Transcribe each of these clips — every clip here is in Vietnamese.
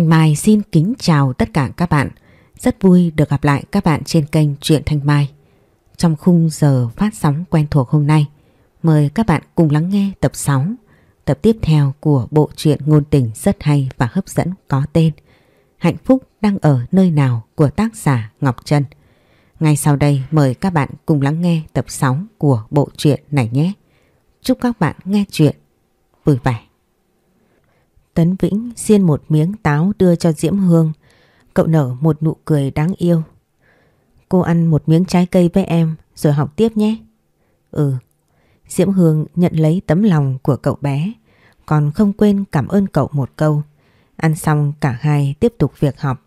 Thanh Mai xin kính chào tất cả các bạn. Rất vui được gặp lại các bạn trên kênh Truyện Thanh Mai. Trong khung giờ phát sóng quen thuộc hôm nay, mời các bạn cùng lắng nghe tập 6, tập tiếp theo của bộ truyện ngôn tình rất hay và hấp dẫn có tên Hạnh phúc đang ở nơi nào của tác giả Ngọc Trân. Ngay sau đây mời các bạn cùng lắng nghe tập 6 của bộ truyện này nhé. Chúc các bạn nghe chuyện vui vẻ. Tấn Vĩnh xiên một miếng táo đưa cho Diễm Hương. Cậu nở một nụ cười đáng yêu. Cô ăn một miếng trái cây với em rồi học tiếp nhé. Ừ. Diễm Hương nhận lấy tấm lòng của cậu bé. Còn không quên cảm ơn cậu một câu. Ăn xong cả hai tiếp tục việc học.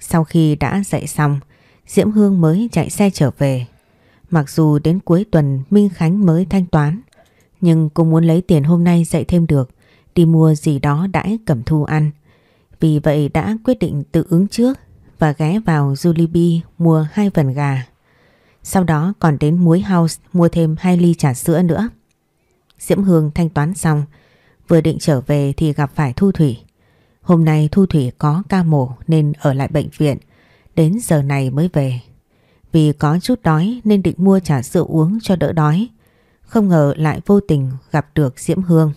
Sau khi đã dạy xong, Diễm Hương mới chạy xe trở về. Mặc dù đến cuối tuần Minh Khánh mới thanh toán, nhưng cô muốn lấy tiền hôm nay dạy thêm được đi mua gì đó đãi Cẩm Thu ăn. Vì vậy đã quyết định tự ứng trước và ghé vào Jollibee mua hai phần gà. Sau đó còn đến Muối House mua thêm hai ly trà sữa nữa. Diễm Hương thanh toán xong, vừa định trở về thì gặp phải Thu Thủy. Hôm nay Thu Thủy có ca mổ nên ở lại bệnh viện, đến giờ này mới về. Vì có chút đói nên định mua trà sữa uống cho đỡ đói. Không ngờ lại vô tình gặp được Diễm Hương.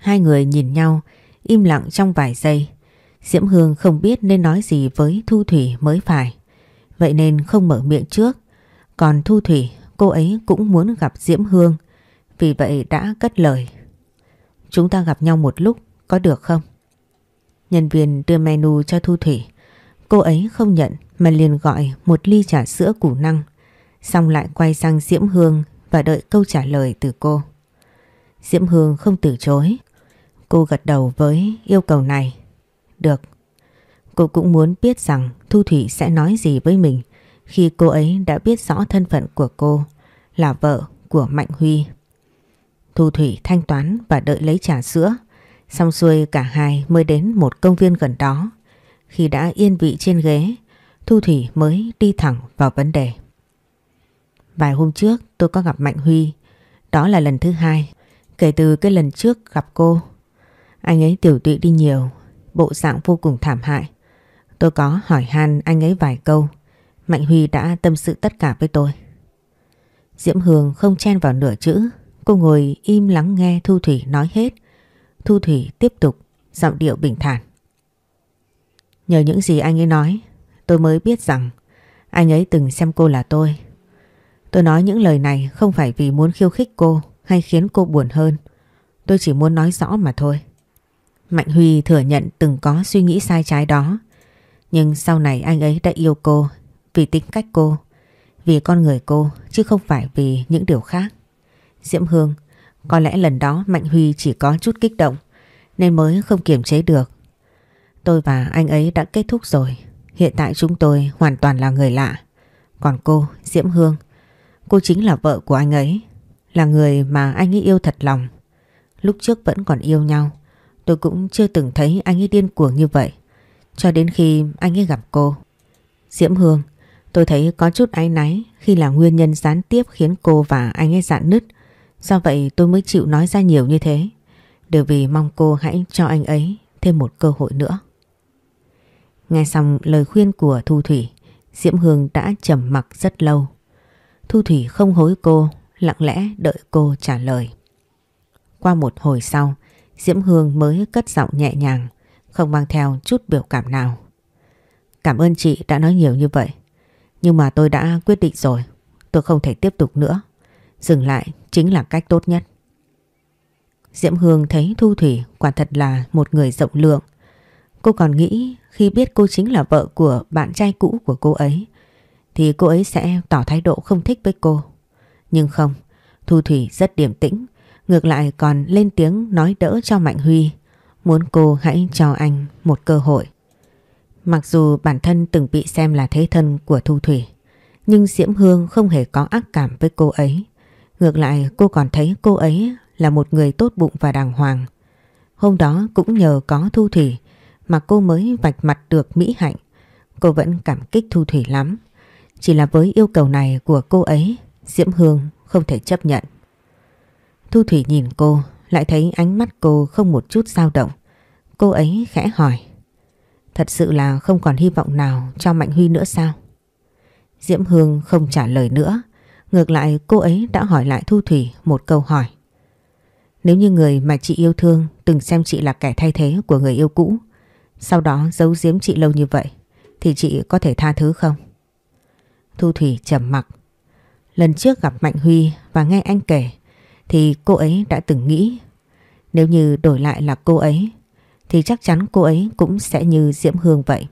Hai người nhìn nhau, im lặng trong vài giây. Diễm Hương không biết nên nói gì với Thu Thủy mới phải. Vậy nên không mở miệng trước. Còn Thu Thủy, cô ấy cũng muốn gặp Diễm Hương. Vì vậy đã cất lời. Chúng ta gặp nhau một lúc, có được không? Nhân viên đưa menu cho Thu Thủy. Cô ấy không nhận mà liền gọi một ly trà sữa củ năng. Xong lại quay sang Diễm Hương và đợi câu trả lời từ cô. Diễm Hương không từ chối. Cô gật đầu với yêu cầu này. Được. Cô cũng muốn biết rằng Thu Thủy sẽ nói gì với mình khi cô ấy đã biết rõ thân phận của cô là vợ của Mạnh Huy. Thu Thủy thanh toán và đợi lấy trà sữa. Xong xuôi cả hai mới đến một công viên gần đó. Khi đã yên vị trên ghế, Thu Thủy mới đi thẳng vào vấn đề. Vài hôm trước tôi có gặp Mạnh Huy. Đó là lần thứ hai. Kể từ cái lần trước gặp cô anh ấy tiểu tụy đi nhiều, bộ dạng vô cùng thảm hại. Tôi có hỏi han anh ấy vài câu, Mạnh Huy đã tâm sự tất cả với tôi. Diễm Hương không chen vào nửa chữ, cô ngồi im lắng nghe Thu Thủy nói hết. Thu Thủy tiếp tục, giọng điệu bình thản. Nhờ những gì anh ấy nói, tôi mới biết rằng anh ấy từng xem cô là tôi. Tôi nói những lời này không phải vì muốn khiêu khích cô hay khiến cô buồn hơn. Tôi chỉ muốn nói rõ mà thôi. Mạnh Huy thừa nhận từng có suy nghĩ sai trái đó. Nhưng sau này anh ấy đã yêu cô vì tính cách cô, vì con người cô chứ không phải vì những điều khác. Diễm Hương, có lẽ lần đó Mạnh Huy chỉ có chút kích động nên mới không kiềm chế được. Tôi và anh ấy đã kết thúc rồi. Hiện tại chúng tôi hoàn toàn là người lạ. Còn cô, Diễm Hương, cô chính là vợ của anh ấy. Là người mà anh ấy yêu thật lòng. Lúc trước vẫn còn yêu nhau. Tôi cũng chưa từng thấy anh ấy điên cuồng như vậy. Cho đến khi anh ấy gặp cô. Diễm Hương, tôi thấy có chút áy náy khi là nguyên nhân gián tiếp khiến cô và anh ấy dạn nứt. Do vậy tôi mới chịu nói ra nhiều như thế. Đều vì mong cô hãy cho anh ấy thêm một cơ hội nữa. Nghe xong lời khuyên của Thu Thủy, Diễm Hương đã trầm mặc rất lâu. Thu Thủy không hối cô, lặng lẽ đợi cô trả lời. Qua một hồi sau, Diễm Hương mới cất giọng nhẹ nhàng, không mang theo chút biểu cảm nào. Cảm ơn chị đã nói nhiều như vậy. Nhưng mà tôi đã quyết định rồi, tôi không thể tiếp tục nữa. Dừng lại chính là cách tốt nhất. Diễm Hương thấy Thu Thủy quả thật là một người rộng lượng. Cô còn nghĩ khi biết cô chính là vợ của bạn trai cũ của cô ấy thì cô ấy sẽ tỏ thái độ không thích với cô. Nhưng không, Thu Thủy rất điềm tĩnh Ngược lại còn lên tiếng nói đỡ cho Mạnh Huy, muốn cô hãy cho anh một cơ hội. Mặc dù bản thân từng bị xem là thế thân của Thu Thủy, nhưng Diễm Hương không hề có ác cảm với cô ấy. Ngược lại cô còn thấy cô ấy là một người tốt bụng và đàng hoàng. Hôm đó cũng nhờ có Thu Thủy mà cô mới vạch mặt được Mỹ Hạnh. Cô vẫn cảm kích Thu Thủy lắm. Chỉ là với yêu cầu này của cô ấy, Diễm Hương không thể chấp nhận. Thu Thủy nhìn cô, lại thấy ánh mắt cô không một chút dao động. cô ấy khẽ hỏi. Thật sự là không còn hy vọng nào cho Mạnh Huy nữa sao? Diễm Hương không trả lời nữa. Ngược lại cô ấy đã hỏi lại Thu Thủy một câu hỏi. Nếu như người mà chị yêu thương từng xem chị là kẻ thay thế của người yêu cũ, sau đó giấu giếm chị lâu như vậy, thì chị có thể tha thứ không? Thu Thủy trầm mặc. Lần trước gặp Mạnh Huy và nghe anh kể, thì cô ấy đã từng nghĩ nếu như đổi lại là cô ấy, thì chắc chắn cô ấy cũng sẽ như Diễm Hương vậy.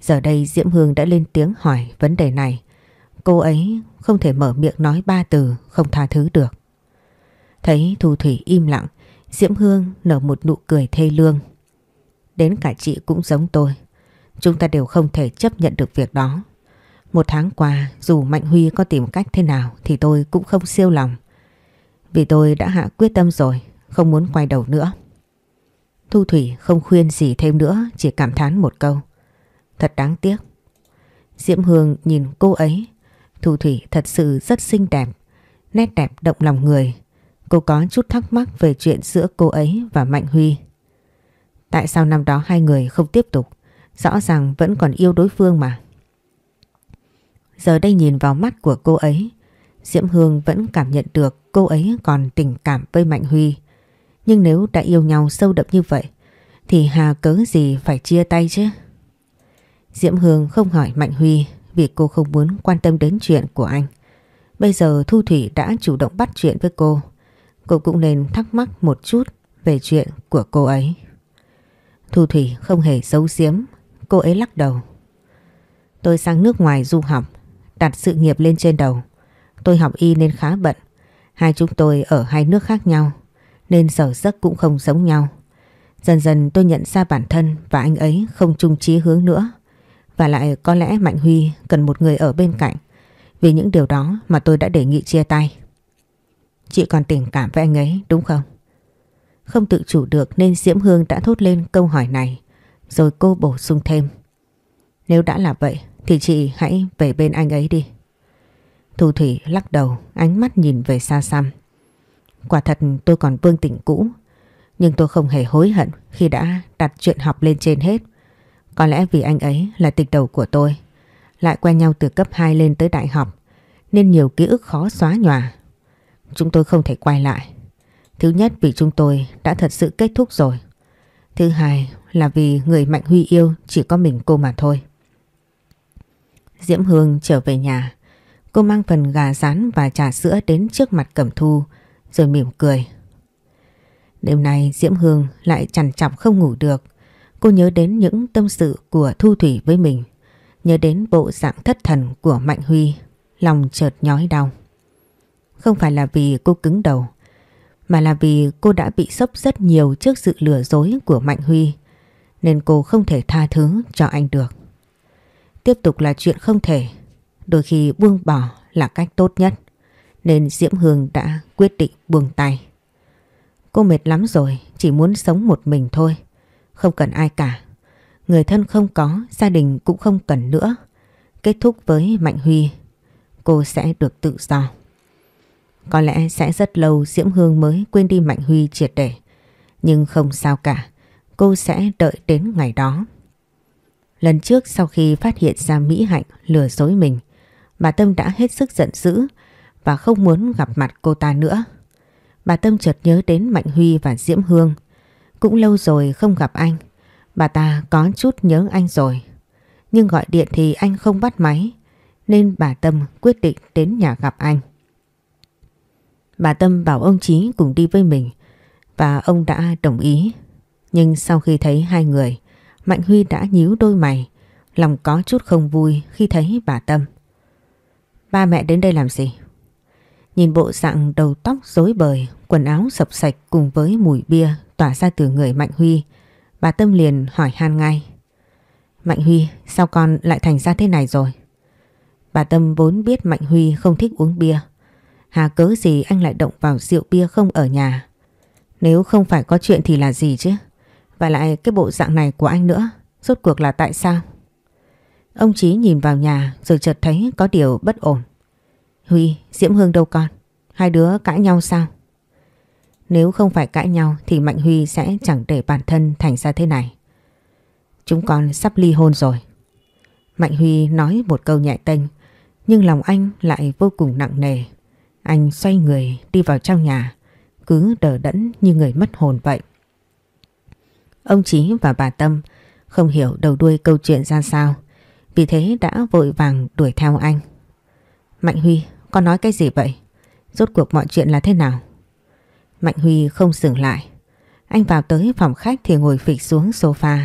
Giờ đây Diễm Hương đã lên tiếng hỏi vấn đề này. Cô ấy không thể mở miệng nói ba từ không tha thứ được. Thấy Thu Thủy im lặng, Diễm Hương nở một nụ cười thê lương. Đến cả chị cũng giống tôi. Chúng ta đều không thể chấp nhận được việc đó. Một tháng qua dù Mạnh Huy có tìm cách thế nào thì tôi cũng không siêu lòng. Vì tôi đã hạ quyết tâm rồi, không muốn quay đầu nữa. Thu Thủy không khuyên gì thêm nữa, chỉ cảm thán một câu. Thật đáng tiếc. Diễm Hương nhìn cô ấy, Thu Thủy thật sự rất xinh đẹp, nét đẹp động lòng người. Cô có chút thắc mắc về chuyện giữa cô ấy và Mạnh Huy. Tại sao năm đó hai người không tiếp tục? Rõ ràng vẫn còn yêu đối phương mà. Giờ đây nhìn vào mắt của cô ấy, Diễm Hương vẫn cảm nhận được cô ấy còn tình cảm với Mạnh Huy. Nhưng nếu đã yêu nhau sâu đậm như vậy, thì hà cớ gì phải chia tay chứ? Diễm Hương không hỏi Mạnh Huy vì cô không muốn quan tâm đến chuyện của anh. Bây giờ Thu Thủy đã chủ động bắt chuyện với cô. Cô cũng nên thắc mắc một chút về chuyện của cô ấy. Thu Thủy không hề giấu giếm, cô ấy lắc đầu. Tôi sang nước ngoài du học, đặt sự nghiệp lên trên đầu. Tôi học y nên khá bận. Hai chúng tôi ở hai nước khác nhau, nên sở giấc cũng không giống nhau. Dần dần tôi nhận ra bản thân và anh ấy không chung chí hướng nữa. Và lại có lẽ Mạnh Huy cần một người ở bên cạnh. Vì những điều đó mà tôi đã đề nghị chia tay. Chị còn tình cảm với anh ấy đúng không? Không tự chủ được nên Diễm Hương đã thốt lên câu hỏi này. Rồi cô bổ sung thêm. Nếu đã là vậy thì chị hãy về bên anh ấy đi. Thu Thủy lắc đầu, ánh mắt nhìn về xa xăm. Quả thật tôi còn vương tỉnh cũ. Nhưng tôi không hề hối hận khi đã đặt chuyện học lên trên hết. Có lẽ vì anh ấy là tịch đầu của tôi. Lại quen nhau từ cấp 2 lên tới đại học. Nên nhiều ký ức khó xóa nhòa. Chúng tôi không thể quay lại. Thứ nhất, vì chúng tôi đã thật sự kết thúc rồi. Thứ hai là vì người Mạnh Huy yêu chỉ có mình cô mà thôi. Diễm Hương trở về nhà. Cô mang phần gà rán và trà sữa đến trước mặt Cẩm Thu, rồi mỉm cười. Đêm nay Diễm Hương lại chằn chọc không ngủ được. Cô nhớ đến những tâm sự của Thu Thủy với mình. Nhớ đến bộ dạng thất thần của Mạnh Huy. Lòng chợt nhói đau. Không phải là vì cô cứng đầu. Mà là vì cô đã bị sốc rất nhiều trước sự lừa dối của Mạnh Huy. Nên cô không thể tha thứ cho anh được. Tiếp tục là chuyện không thể. Đôi khi buông bỏ là cách tốt nhất. Nên Diễm Hương đã quyết định buông tay. Cô mệt lắm rồi, chỉ muốn sống một mình thôi. Không cần ai cả. Người thân không có, gia đình cũng không cần nữa. Kết thúc với Mạnh Huy, cô sẽ được tự do. Có lẽ sẽ rất lâu Diễm Hương mới quên đi Mạnh Huy triệt để. Nhưng không sao cả, cô sẽ đợi đến ngày đó. Lần trước sau khi phát hiện ra Mỹ Hạnh lừa dối mình, bà Tâm đã hết sức giận dữ và không muốn gặp mặt cô ta nữa. Bà Tâm chợt nhớ đến Mạnh Huy và Diễm Hương. Cũng lâu rồi không gặp anh. Bà ta có chút nhớ anh rồi. Nhưng gọi điện thì anh không bắt máy. Nên bà Tâm quyết định đến nhà gặp anh. Bà Tâm bảo ông Chí cùng đi với mình. Và ông đã đồng ý. Nhưng sau khi thấy hai người, Mạnh Huy đã nhíu đôi mày. Lòng có chút không vui khi thấy bà Tâm. Ba mẹ đến đây làm gì? Nhìn bộ dạng đầu tóc rối bời, quần áo sập sạch cùng với mùi bia tỏa ra từ người Mạnh Huy, bà Tâm liền hỏi han ngay. Mạnh Huy, sao con lại thành ra thế này rồi? Bà Tâm vốn biết Mạnh Huy không thích uống bia. Hà cớ gì anh lại động vào rượu bia không ở nhà? Nếu không phải có chuyện thì là gì chứ? Và lại cái bộ dạng này của anh nữa, rốt cuộc là tại sao? Ông Chí nhìn vào nhà rồi chợt thấy có điều bất ổn. Huy, Diễm Hương đâu con? Hai đứa cãi nhau sao? Nếu không phải cãi nhau thì Mạnh Huy sẽ chẳng để bản thân thành ra thế này. Chúng con sắp ly hôn rồi. Mạnh Huy nói một câu nhẹ tênh nhưng lòng anh lại vô cùng nặng nề. Anh xoay người đi vào trong nhà cứ đờ đẫn như người mất hồn vậy. Ông Chí và bà Tâm không hiểu đầu đuôi câu chuyện ra sao vì thế đã vội vàng đuổi theo anh. Mạnh Huy, con nói cái gì vậy? Rốt cuộc mọi chuyện là thế nào? Mạnh Huy không dừng lại. Anh vào tới phòng khách thì ngồi phịch xuống sofa.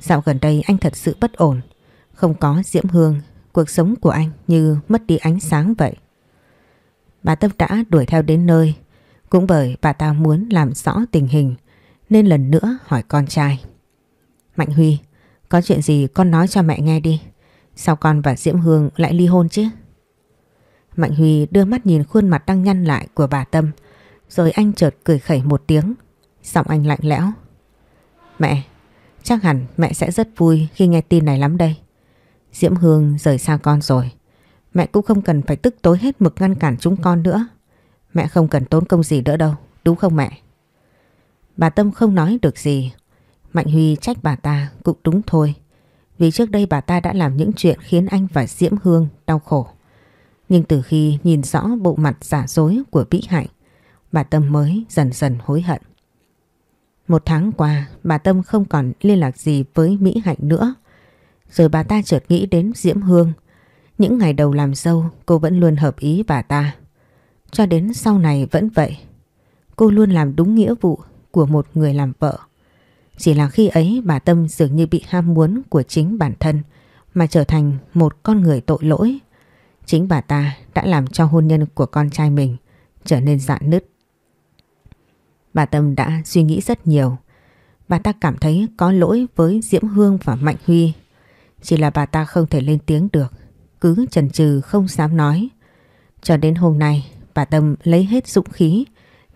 Dạo gần đây anh thật sự bất ổn. Không có Diễm Hương, cuộc sống của anh như mất đi ánh sáng vậy. Bà Tâm đã đuổi theo đến nơi. Cũng bởi bà ta muốn làm rõ tình hình nên lần nữa hỏi con trai. Mạnh Huy, có chuyện gì con nói cho mẹ nghe đi. Sao con và Diễm Hương lại ly hôn chứ? Mạnh Huy đưa mắt nhìn khuôn mặt đang nhăn lại của bà Tâm rồi anh chợt cười khẩy một tiếng Giọng anh lạnh lẽo. Mẹ, chắc hẳn mẹ sẽ rất vui khi nghe tin này lắm đây. Diễm Hương rời xa con rồi. Mẹ cũng không cần phải tức tối hết mực ngăn cản chúng con nữa. Mẹ không cần tốn công gì nữa đâu Đúng không mẹ? Bà Tâm không nói được gì Mạnh Huy trách bà ta cũng đúng thôi Vì trước đây bà ta đã làm những chuyện khiến anh và Diễm Hương đau khổ Nhưng từ khi nhìn rõ bộ mặt giả dối của Vĩ Hạnh bà Tâm mới dần dần hối hận. Một tháng qua, bà Tâm không còn liên lạc gì với Mỹ Hạnh nữa. Rồi bà ta chợt nghĩ đến Diễm Hương. Những ngày đầu làm dâu, cô vẫn luôn hợp ý bà ta. Cho đến sau này vẫn vậy. Cô luôn làm đúng nghĩa vụ của một người làm vợ. Chỉ là khi ấy bà Tâm dường như bị ham muốn của chính bản thân, mà trở thành một con người tội lỗi. Chính bà ta đã làm cho hôn nhân của con trai mình trở nên dạn nứt. Bà Tâm đã suy nghĩ rất nhiều. Bà ta cảm thấy có lỗi với Diễm Hương và Mạnh Huy. Chỉ là bà ta không thể lên tiếng được. Cứ chần chừ không dám nói. Cho đến hôm nay, bà Tâm lấy hết dũng khí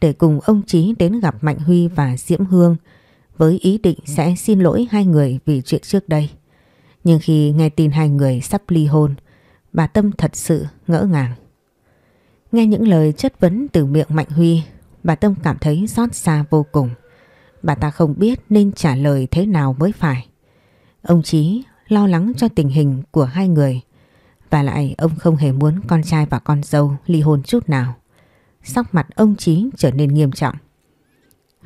để cùng ông Chí đến gặp Mạnh Huy và Diễm Hương với ý định sẽ xin lỗi hai người vì chuyện trước đây. Nhưng khi nghe tin hai người sắp ly hôn, bà Tâm thật sự ngỡ ngàng. Nghe những lời chất vấn từ miệng Mạnh Huy, Bà Tâm cảm thấy xót xa vô cùng. Bà ta không biết nên trả lời thế nào mới phải. Ông Chí lo lắng cho tình hình của hai người. Và lại ông không hề muốn con trai và con dâu ly hôn chút nào. Sắc mặt ông Chí trở nên nghiêm trọng.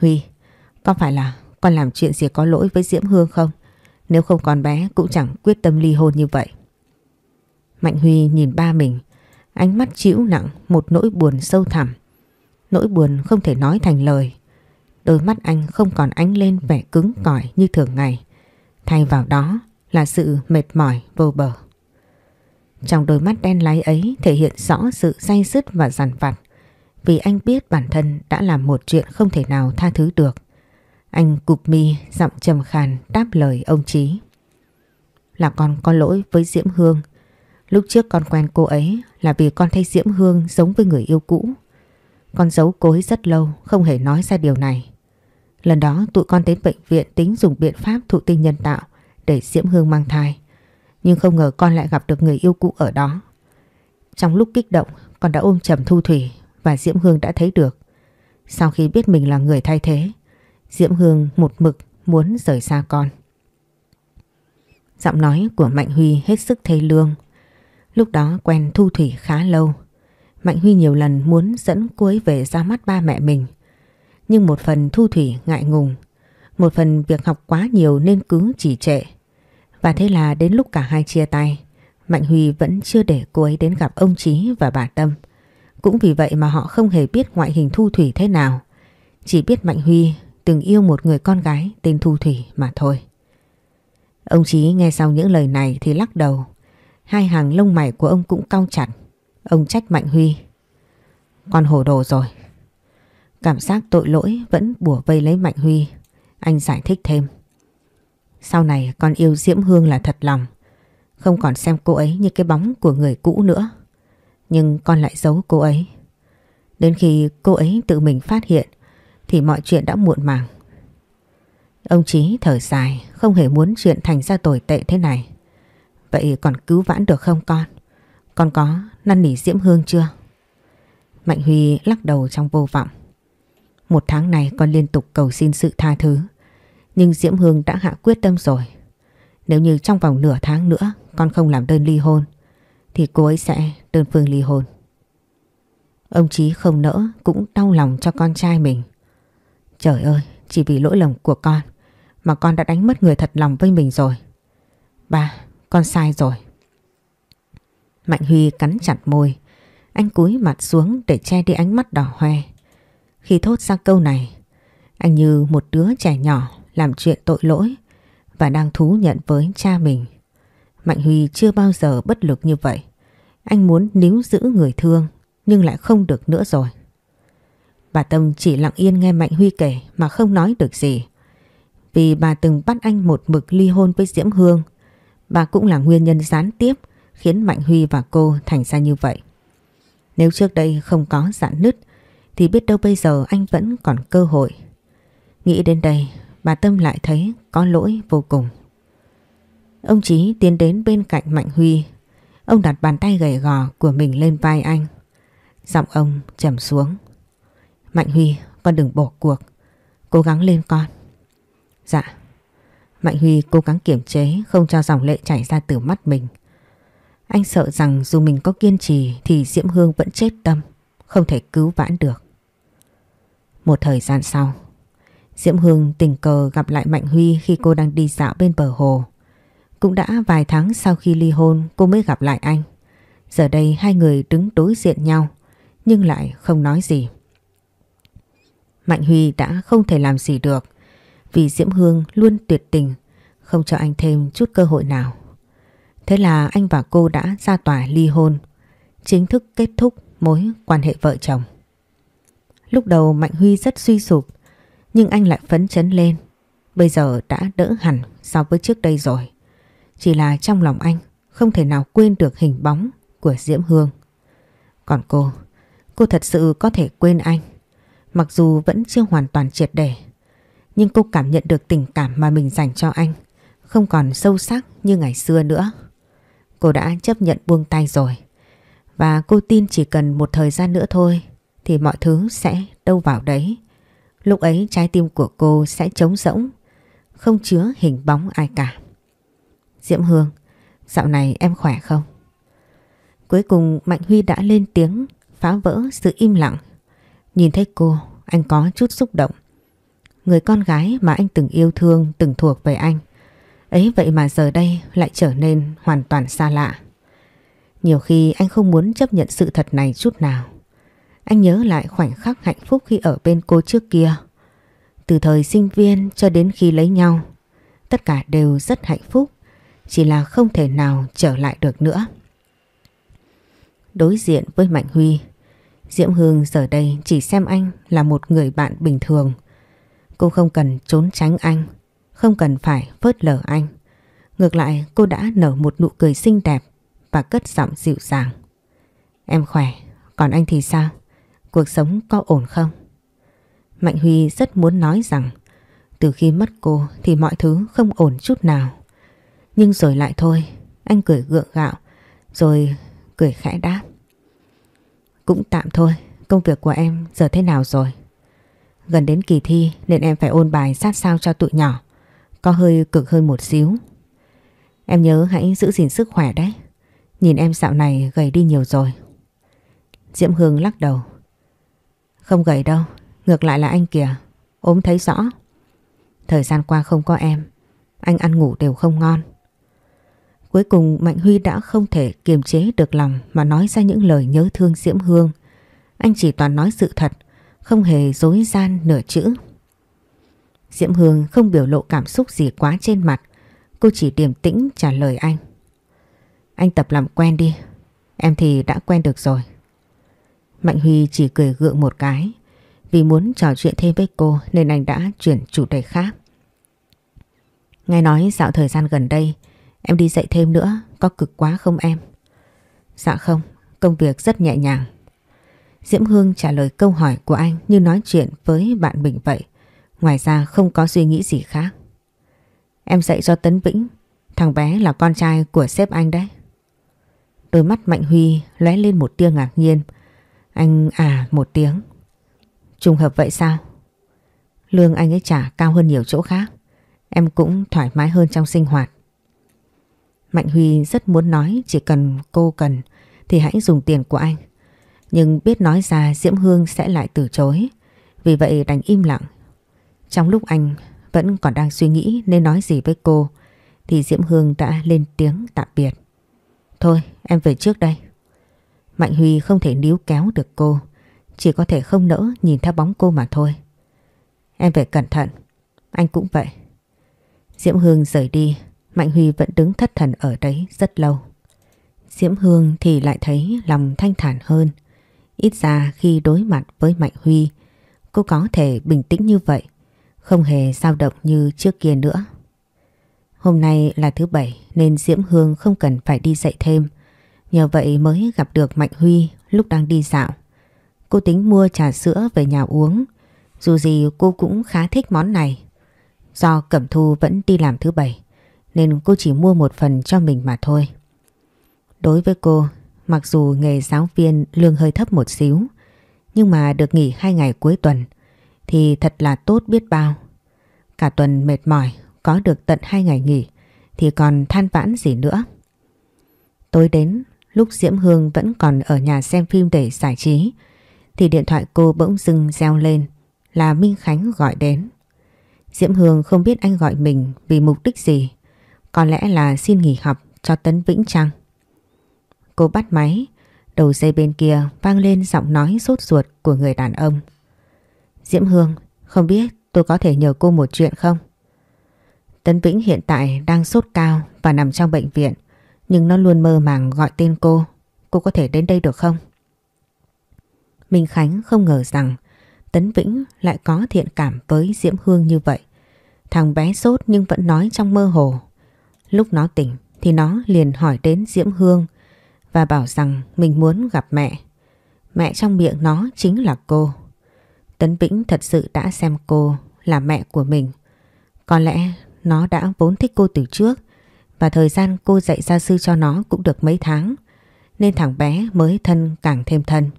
Huy, có phải là con làm chuyện gì có lỗi với Diễm Hương không? Nếu không con bé cũng chẳng quyết tâm ly hôn như vậy. Mạnh Huy nhìn ba mình, ánh mắt chịu nặng một nỗi buồn sâu thẳm. Nỗi buồn không thể nói thành lời. Đôi mắt anh không còn ánh lên vẻ cứng cỏi như thường ngày. Thay vào đó là sự mệt mỏi vô bờ. Trong đôi mắt đen láy ấy thể hiện rõ sự say dứt và giàn vặt. Vì anh biết bản thân đã làm một chuyện không thể nào tha thứ được. Anh cụp mi giọng trầm khàn đáp lời ông Chí. Là con có lỗi với Diễm Hương. Lúc trước con quen cô ấy là vì con thấy Diễm Hương giống với người yêu cũ. Con giấu cô ấy rất lâu không hề nói ra điều này. Lần đó tụi con đến bệnh viện tính dùng biện pháp thụ tinh nhân tạo để Diễm Hương mang thai. Nhưng không ngờ con lại gặp được người yêu cũ ở đó. Trong lúc kích động con đã ôm chầm Thu Thủy và Diễm Hương đã thấy được. Sau khi biết mình là người thay thế, Diễm Hương một mực muốn rời xa con. Giọng nói của Mạnh Huy hết sức thê lương. Lúc đó quen Thu Thủy khá lâu Mạnh Huy nhiều lần muốn dẫn cô ấy về ra mắt ba mẹ mình. Nhưng một phần Thu Thủy ngại ngùng, một phần việc học quá nhiều nên cứ chỉ trệ. Và thế là đến lúc cả hai chia tay, Mạnh Huy vẫn chưa để cô ấy đến gặp ông Chí và bà Tâm. Cũng vì vậy mà họ không hề biết ngoại hình Thu Thủy thế nào. Chỉ biết Mạnh Huy từng yêu một người con gái tên Thu Thủy mà thôi. Ông Chí nghe sau những lời này thì lắc đầu. Hai hàng lông mày của ông cũng cau chặt. Ông trách Mạnh Huy. Con hồ đồ rồi. Cảm giác tội lỗi vẫn bùa vây lấy Mạnh Huy. Anh giải thích thêm. Sau này con yêu Diễm Hương là thật lòng. Không còn xem cô ấy như cái bóng của người cũ nữa. Nhưng con lại giấu cô ấy. Đến khi cô ấy tự mình phát hiện thì mọi chuyện đã muộn màng. Ông Chí thở dài, không hề muốn chuyện thành ra tồi tệ thế này. Vậy còn cứu vãn được không con? Con có năn nỉ Diễm Hương chưa? Mạnh Huy lắc đầu trong vô vọng. Một tháng này con liên tục cầu xin sự tha thứ. Nhưng Diễm Hương đã hạ quyết tâm rồi. Nếu như trong vòng nửa tháng nữa con không làm đơn ly hôn, thì cô ấy sẽ đơn phương ly hôn. Ông Chí không nỡ cũng đau lòng cho con trai mình. Trời ơi, chỉ vì lỗi lầm của con mà con đã đánh mất người thật lòng với mình rồi. Ba, con sai rồi. Mạnh Huy cắn chặt môi. Anh cúi mặt xuống để che đi ánh mắt đỏ hoe. Khi thốt ra câu này, anh như một đứa trẻ nhỏ làm chuyện tội lỗi và đang thú nhận với cha mình. Mạnh Huy chưa bao giờ bất lực như vậy. Anh muốn níu giữ người thương nhưng lại không được nữa rồi. Bà Tâm chỉ lặng yên nghe Mạnh Huy kể mà không nói được gì. Vì bà từng bắt anh một mực ly hôn với Diễm Hương. Bà cũng là nguyên nhân gián tiếp khiến Mạnh Huy và cô thành ra như vậy. Nếu trước đây không có dạn nứt, thì biết đâu bây giờ anh vẫn còn cơ hội. Nghĩ đến đây, bà Tâm lại thấy có lỗi vô cùng. Ông Chí tiến đến bên cạnh Mạnh Huy. Ông đặt bàn tay gầy gò của mình lên vai anh. Giọng ông trầm xuống. Mạnh Huy, con đừng bỏ cuộc. Cố gắng lên con. Dạ. Mạnh Huy cố gắng kiềm chế không cho dòng lệ chảy ra từ mắt mình. Anh sợ rằng dù mình có kiên trì thì Diễm Hương vẫn chết tâm, không thể cứu vãn được. Một thời gian sau, Diễm Hương tình cờ gặp lại Mạnh Huy khi cô đang đi dạo bên bờ hồ. Cũng đã vài tháng sau khi ly hôn cô mới gặp lại anh. Giờ đây hai người đứng đối diện nhau nhưng lại không nói gì. Mạnh Huy đã không thể làm gì được vì Diễm Hương luôn tuyệt tình không cho anh thêm chút cơ hội nào. Thế là anh và cô đã ra tòa ly hôn, chính thức kết thúc mối quan hệ vợ chồng. Lúc đầu Mạnh Huy rất suy sụp, nhưng anh lại phấn chấn lên. Bây giờ đã đỡ hẳn so với trước đây rồi. Chỉ là trong lòng anh không thể nào quên được hình bóng của Diễm Hương. Còn cô, cô thật sự có thể quên anh. Mặc dù vẫn chưa hoàn toàn triệt để, nhưng cô cảm nhận được tình cảm mà mình dành cho anh không còn sâu sắc như ngày xưa nữa. Cô đã chấp nhận buông tay rồi. Và cô tin chỉ cần một thời gian nữa thôi thì mọi thứ sẽ đâu vào đấy. Lúc ấy trái tim của cô sẽ trống rỗng, không chứa hình bóng ai cả. Diễm Hương, dạo này em khỏe không? Cuối cùng Mạnh Huy đã lên tiếng phá vỡ sự im lặng. Nhìn thấy cô, anh có chút xúc động. Người con gái mà anh từng yêu thương, từng thuộc về anh. Ấy vậy mà giờ đây lại trở nên hoàn toàn xa lạ. Nhiều khi anh không muốn chấp nhận sự thật này chút nào. Anh nhớ lại khoảnh khắc hạnh phúc khi ở bên cô trước kia. Từ thời sinh viên cho đến khi lấy nhau, tất cả đều rất hạnh phúc, chỉ là không thể nào trở lại được nữa. Đối diện với Mạnh Huy, Diễm Hương giờ đây chỉ xem anh là một người bạn bình thường. Cô không cần trốn tránh anh, không cần phải phớt lờ anh. Ngược lại cô đã nở một nụ cười xinh đẹp và cất giọng dịu dàng. Em khỏe, còn anh thì sao? Cuộc sống có ổn không? Mạnh Huy rất muốn nói rằng từ khi mất cô thì mọi thứ không ổn chút nào. Nhưng rồi lại thôi, anh cười gượng gạo rồi cười khẽ đáp. Cũng tạm thôi, công việc của em giờ thế nào rồi? Gần đến kỳ thi nên em phải ôn bài sát sao cho tụi nhỏ. Có hơi cực hơn một xíu. Em nhớ hãy giữ gìn sức khỏe đấy. Nhìn em dạo này gầy đi nhiều rồi. Diễm Hương lắc đầu. Không gầy đâu, ngược lại là anh kìa. ốm thấy rõ. Thời gian qua không có em, anh ăn ngủ đều không ngon. Cuối cùng Mạnh Huy đã không thể kiềm chế được lòng mà nói ra những lời nhớ thương Diễm Hương. Anh chỉ toàn nói sự thật, không hề dối gian nửa chữ. Diễm Hương không biểu lộ cảm xúc gì quá trên mặt, cô chỉ điềm tĩnh trả lời anh. Anh tập làm quen đi, em thì đã quen được rồi. Mạnh Huy chỉ cười gượng một cái, vì muốn trò chuyện thêm với cô nên anh đã chuyển chủ đề khác. Nghe nói dạo thời gian gần đây em đi dạy thêm nữa có cực quá không em? Dạ không, công việc rất nhẹ nhàng. Diễm Hương trả lời câu hỏi của anh như nói chuyện với bạn mình vậy. Ngoài ra không có suy nghĩ gì khác. Em dạy cho Tấn Vĩnh, thằng bé là con trai của sếp anh đấy. Đôi mắt Mạnh Huy lóe lên một tia ngạc nhiên. Anh à một tiếng. Trùng hợp vậy sao? Lương anh ấy trả cao hơn nhiều chỗ khác. Em cũng thoải mái hơn trong sinh hoạt. Mạnh Huy rất muốn nói, chỉ cần cô cần thì hãy dùng tiền của anh. Nhưng biết nói ra Diễm Hương sẽ lại từ chối. Vì vậy đành im lặng. Trong lúc anh vẫn còn đang suy nghĩ nên nói gì với cô, thì Diễm Hương đã lên tiếng tạm biệt. Thôi, em về trước đây. Mạnh Huy không thể níu kéo được cô. Chỉ có thể không nỡ nhìn theo bóng cô mà thôi. Em phải cẩn thận. Anh cũng vậy. Diễm Hương rời đi. Mạnh Huy vẫn đứng thất thần ở đấy rất lâu. Diễm Hương thì lại thấy lòng thanh thản hơn. Ít ra khi đối mặt với Mạnh Huy, cô có thể bình tĩnh như vậy, không hề dao động như trước kia nữa. Hôm nay là thứ bảy nên Diễm Hương không cần phải đi dạy thêm. Nhờ vậy mới gặp được Mạnh Huy lúc đang đi dạo. Cô tính mua trà sữa về nhà uống. Dù gì cô cũng khá thích món này. Do Cẩm Thu vẫn đi làm thứ bảy nên cô chỉ mua một phần cho mình mà thôi. Đối với cô, mặc dù nghề giáo viên lương hơi thấp một xíu, nhưng mà được nghỉ hai ngày cuối tuần thì thật là tốt biết bao. Cả tuần mệt mỏi, có được tận hai ngày nghỉ thì còn than vãn gì nữa. Tối đến, lúc Diễm Hương vẫn còn ở nhà xem phim để giải trí, thì điện thoại cô bỗng dưng reo lên là Minh Khánh gọi đến. Diễm Hương không biết anh gọi mình vì mục đích gì, có lẽ là xin nghỉ học cho Tấn Vĩnh Trăng. Cô bắt máy, đầu dây bên kia vang lên giọng nói sốt ruột của người đàn ông. Diễm Hương, không biết tôi có thể nhờ cô một chuyện không? Tấn Vĩnh hiện tại đang sốt cao và nằm trong bệnh viện, nhưng nó luôn mơ màng gọi tên cô. Cô có thể đến đây được không? Minh Khánh không ngờ rằng Tấn Vĩnh lại có thiện cảm với Diễm Hương như vậy. Thằng bé sốt nhưng vẫn nói trong mơ hồ. Lúc nó tỉnh thì nó liền hỏi đến Diễm Hương và bảo rằng mình muốn gặp mẹ. Mẹ trong miệng nó chính là cô. Tấn Vĩnh thật sự đã xem cô là mẹ của mình. Có lẽ nó đã vốn thích cô từ trước và thời gian cô dạy gia sư cho nó cũng được mấy tháng nên thằng bé mới thân càng thêm thân.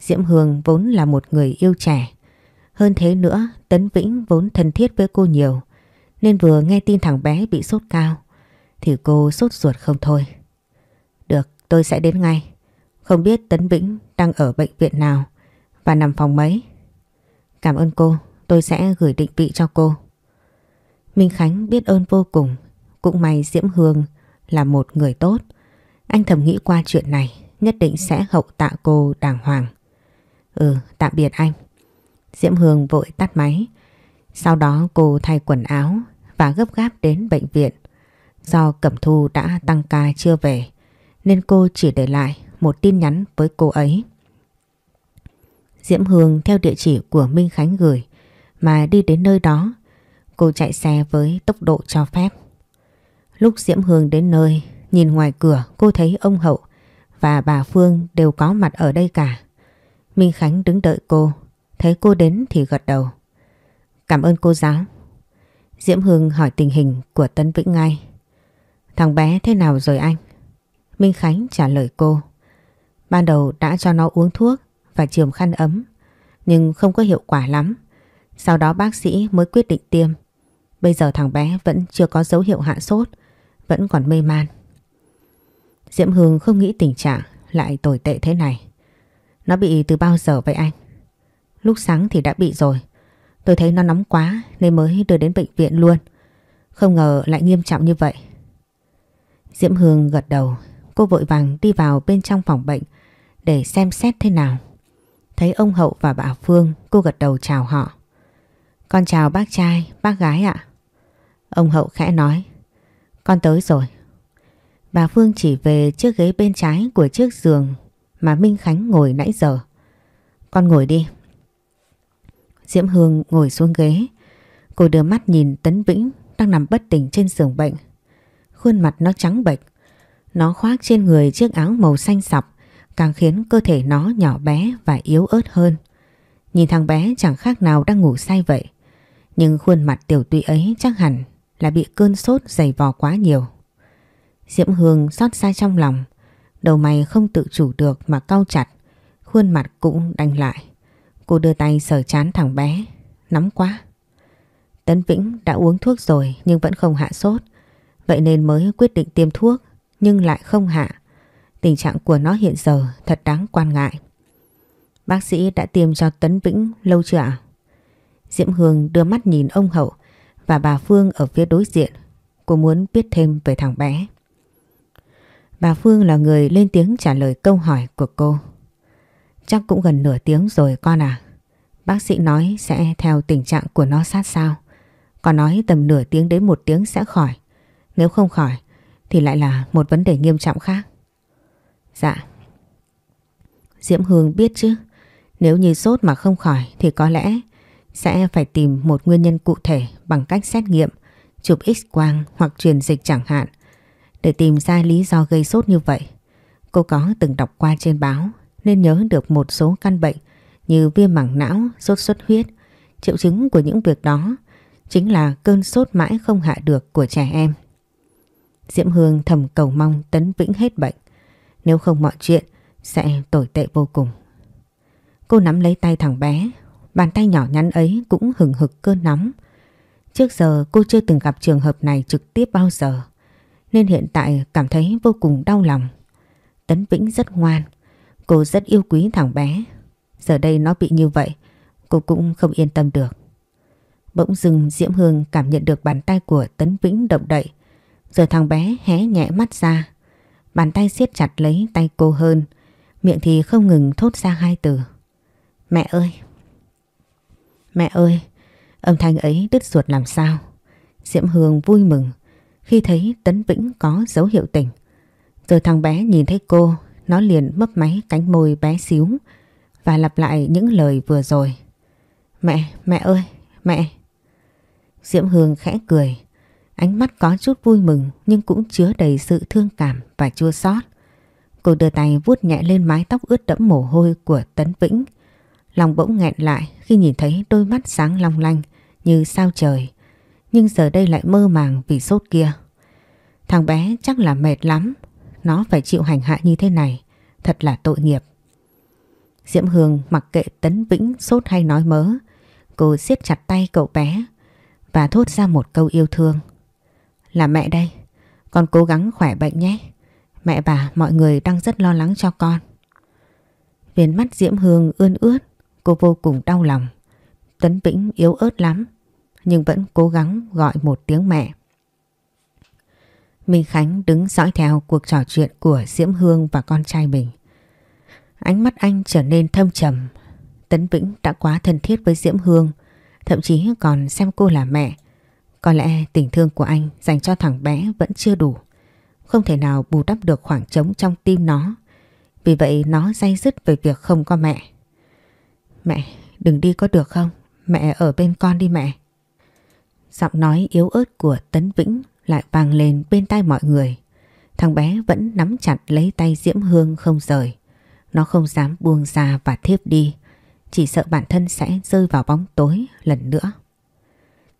Diễm Hương vốn là một người yêu trẻ. Hơn thế nữa, Tấn Vĩnh vốn thân thiết với cô nhiều nên vừa nghe tin thằng bé bị sốt cao thì cô sốt ruột không thôi. Được, tôi sẽ đến ngay. Không biết Tấn Vĩnh đang ở bệnh viện nào và nằm phòng mấy. Cảm ơn cô, tôi sẽ gửi định vị cho cô. Minh Khánh biết ơn vô cùng, cũng may Diễm Hương là một người tốt. Anh thầm nghĩ qua chuyện này, nhất định sẽ hậu tạ cô đàng hoàng. Ừ, tạm biệt anh. Diễm Hương vội tắt máy. Sau đó cô thay quần áo và gấp gáp đến bệnh viện. Do Cẩm Thu đã tăng ca chưa về, nên cô chỉ để lại một tin nhắn với cô ấy. Diễm Hương theo địa chỉ của Minh Khánh gửi mà đi đến nơi đó Cô chạy xe với tốc độ cho phép. Lúc Diễm Hương đến nơi, nhìn ngoài cửa cô thấy ông Hậu và bà Phương đều có mặt ở đây cả. Minh Khánh đứng đợi cô, thấy cô đến thì gật đầu. Cảm ơn cô giáo. Diễm Hương hỏi tình hình của Tân Vĩnh ngay. Thằng bé thế nào rồi anh? Minh Khánh trả lời cô. Ban đầu đã cho nó uống thuốc và chườm khăn ấm, nhưng không có hiệu quả lắm. Sau đó bác sĩ mới quyết định tiêm. Bây giờ thằng bé vẫn chưa có dấu hiệu hạ sốt, vẫn còn mê man. Diễm Hương không nghĩ tình trạng lại tồi tệ thế này. Nó bị từ bao giờ vậy anh? Lúc sáng thì đã bị rồi. Tôi thấy nó nóng quá nên mới đưa đến bệnh viện luôn. Không ngờ lại nghiêm trọng như vậy. Diễm Hương gật đầu, cô vội vàng đi vào bên trong phòng bệnh để xem xét thế nào. Thấy ông Hậu và bà Phương, cô gật đầu chào họ. Con chào bác trai, bác gái ạ. Ông Hậu khẽ nói Con tới rồi Bà Phương chỉ về chiếc ghế bên trái của chiếc giường mà Minh Khánh ngồi nãy giờ. Con ngồi đi. Diễm Hương ngồi xuống ghế. Cô đưa mắt nhìn Tấn Vĩnh đang nằm bất tỉnh trên giường bệnh. Khuôn mặt nó trắng bệch. Nó khoác trên người chiếc áo màu xanh sọc càng khiến cơ thể nó nhỏ bé và yếu ớt hơn. Nhìn thằng bé chẳng khác nào đang ngủ say vậy. Nhưng khuôn mặt tiểu tụy ấy chắc hẳn là bị cơn sốt dày vò quá nhiều. Diễm Hương xót xa trong lòng, đầu mày không tự chủ được mà cau chặt, khuôn mặt cũng đanh lại. Cô đưa tay sờ chán thằng bé, nóng quá. Tấn Vĩnh đã uống thuốc rồi nhưng vẫn không hạ sốt. Vậy nên mới quyết định tiêm thuốc nhưng lại không hạ. Tình trạng của nó hiện giờ thật đáng quan ngại. Bác sĩ đã tiêm cho Tấn Vĩnh lâu chưa ạ? Diễm Hương đưa mắt nhìn ông Hậu và bà Phương ở phía đối diện. Cô muốn biết thêm về thằng bé. Bà Phương là người lên tiếng trả lời câu hỏi của cô. Chắc cũng gần nửa tiếng rồi con à. Bác sĩ nói sẽ theo tình trạng của nó sát sao. Còn nói tầm nửa tiếng đến một tiếng sẽ khỏi. Nếu không khỏi thì lại là một vấn đề nghiêm trọng khác. Dạ. Diễm Hương biết chứ. Nếu như sốt mà không khỏi thì có lẽ sẽ phải tìm một nguyên nhân cụ thể bằng cách xét nghiệm, chụp x-quang hoặc truyền dịch chẳng hạn. Để tìm ra lý do gây sốt như vậy, cô có từng đọc qua trên báo nên nhớ được một số căn bệnh như viêm mảng não, sốt xuất huyết. Triệu chứng của những việc đó chính là cơn sốt mãi không hạ được của trẻ em. Diễm Hương thầm cầu mong Tấn Vĩnh hết bệnh. Nếu không mọi chuyện sẽ tồi tệ vô cùng. Cô nắm lấy tay thằng bé, bàn tay nhỏ nhắn ấy cũng hừng hực cơn nóng. Trước giờ cô chưa từng gặp trường hợp này trực tiếp bao giờ, nên hiện tại cảm thấy vô cùng đau lòng. Tấn Vĩnh rất ngoan, cô rất yêu quý thằng bé. Giờ đây nó bị như vậy, cô cũng không yên tâm được. Bỗng dưng Diễm Hương cảm nhận được bàn tay của Tấn Vĩnh động đậy, rồi thằng bé hé nhẹ mắt ra. Bàn tay siết chặt lấy tay cô hơn, miệng thì không ngừng thốt ra hai từ. Mẹ ơi! Mẹ ơi! Âm thanh ấy đứt ruột làm sao? Diễm Hương vui mừng khi thấy Tấn Vĩnh có dấu hiệu tỉnh. Rồi thằng bé nhìn thấy cô, nó liền mấp máy cánh môi bé xíu và lặp lại những lời vừa rồi. Mẹ, mẹ ơi, mẹ! Diễm Hương khẽ cười, ánh mắt có chút vui mừng nhưng cũng chứa đầy sự thương cảm và chua xót. Cô đưa tay vuốt nhẹ lên mái tóc ướt đẫm mồ hôi của Tấn Vĩnh, Lòng bỗng nghẹn lại khi nhìn thấy đôi mắt sáng long lanh như sao trời. Nhưng giờ đây lại mơ màng vì sốt kia. Thằng bé chắc là mệt lắm. Nó phải chịu hành hạ như thế này. Thật là tội nghiệp. Diễm Hương mặc kệ Tấn Vĩnh sốt hay nói mớ. Cô siết chặt tay cậu bé và thốt ra một câu yêu thương. Là mẹ đây. Con cố gắng khỏe bệnh nhé. Mẹ bà mọi người đang rất lo lắng cho con. viền mắt Diễm Hương ươn ướt Cô vô cùng đau lòng. Tấn Vĩnh yếu ớt lắm, nhưng vẫn cố gắng gọi một tiếng mẹ. Minh Khánh đứng dõi theo cuộc trò chuyện của Diễm Hương và con trai mình. Ánh mắt anh trở nên thâm trầm. Tấn Vĩnh đã quá thân thiết với Diễm Hương, thậm chí còn xem cô là mẹ. Có lẽ tình thương của anh dành cho thằng bé vẫn chưa đủ. Không thể nào bù đắp được khoảng trống trong tim nó. Vì vậy nó day dứt về việc không có mẹ. Mẹ, đừng đi có được không? Mẹ ở bên con đi mẹ. Giọng nói yếu ớt của Tấn Vĩnh lại vang lên bên tai mọi người. Thằng bé vẫn nắm chặt lấy tay Diễm Hương không rời. Nó không dám buông ra và thiếp đi. Chỉ sợ bản thân sẽ rơi vào bóng tối lần nữa.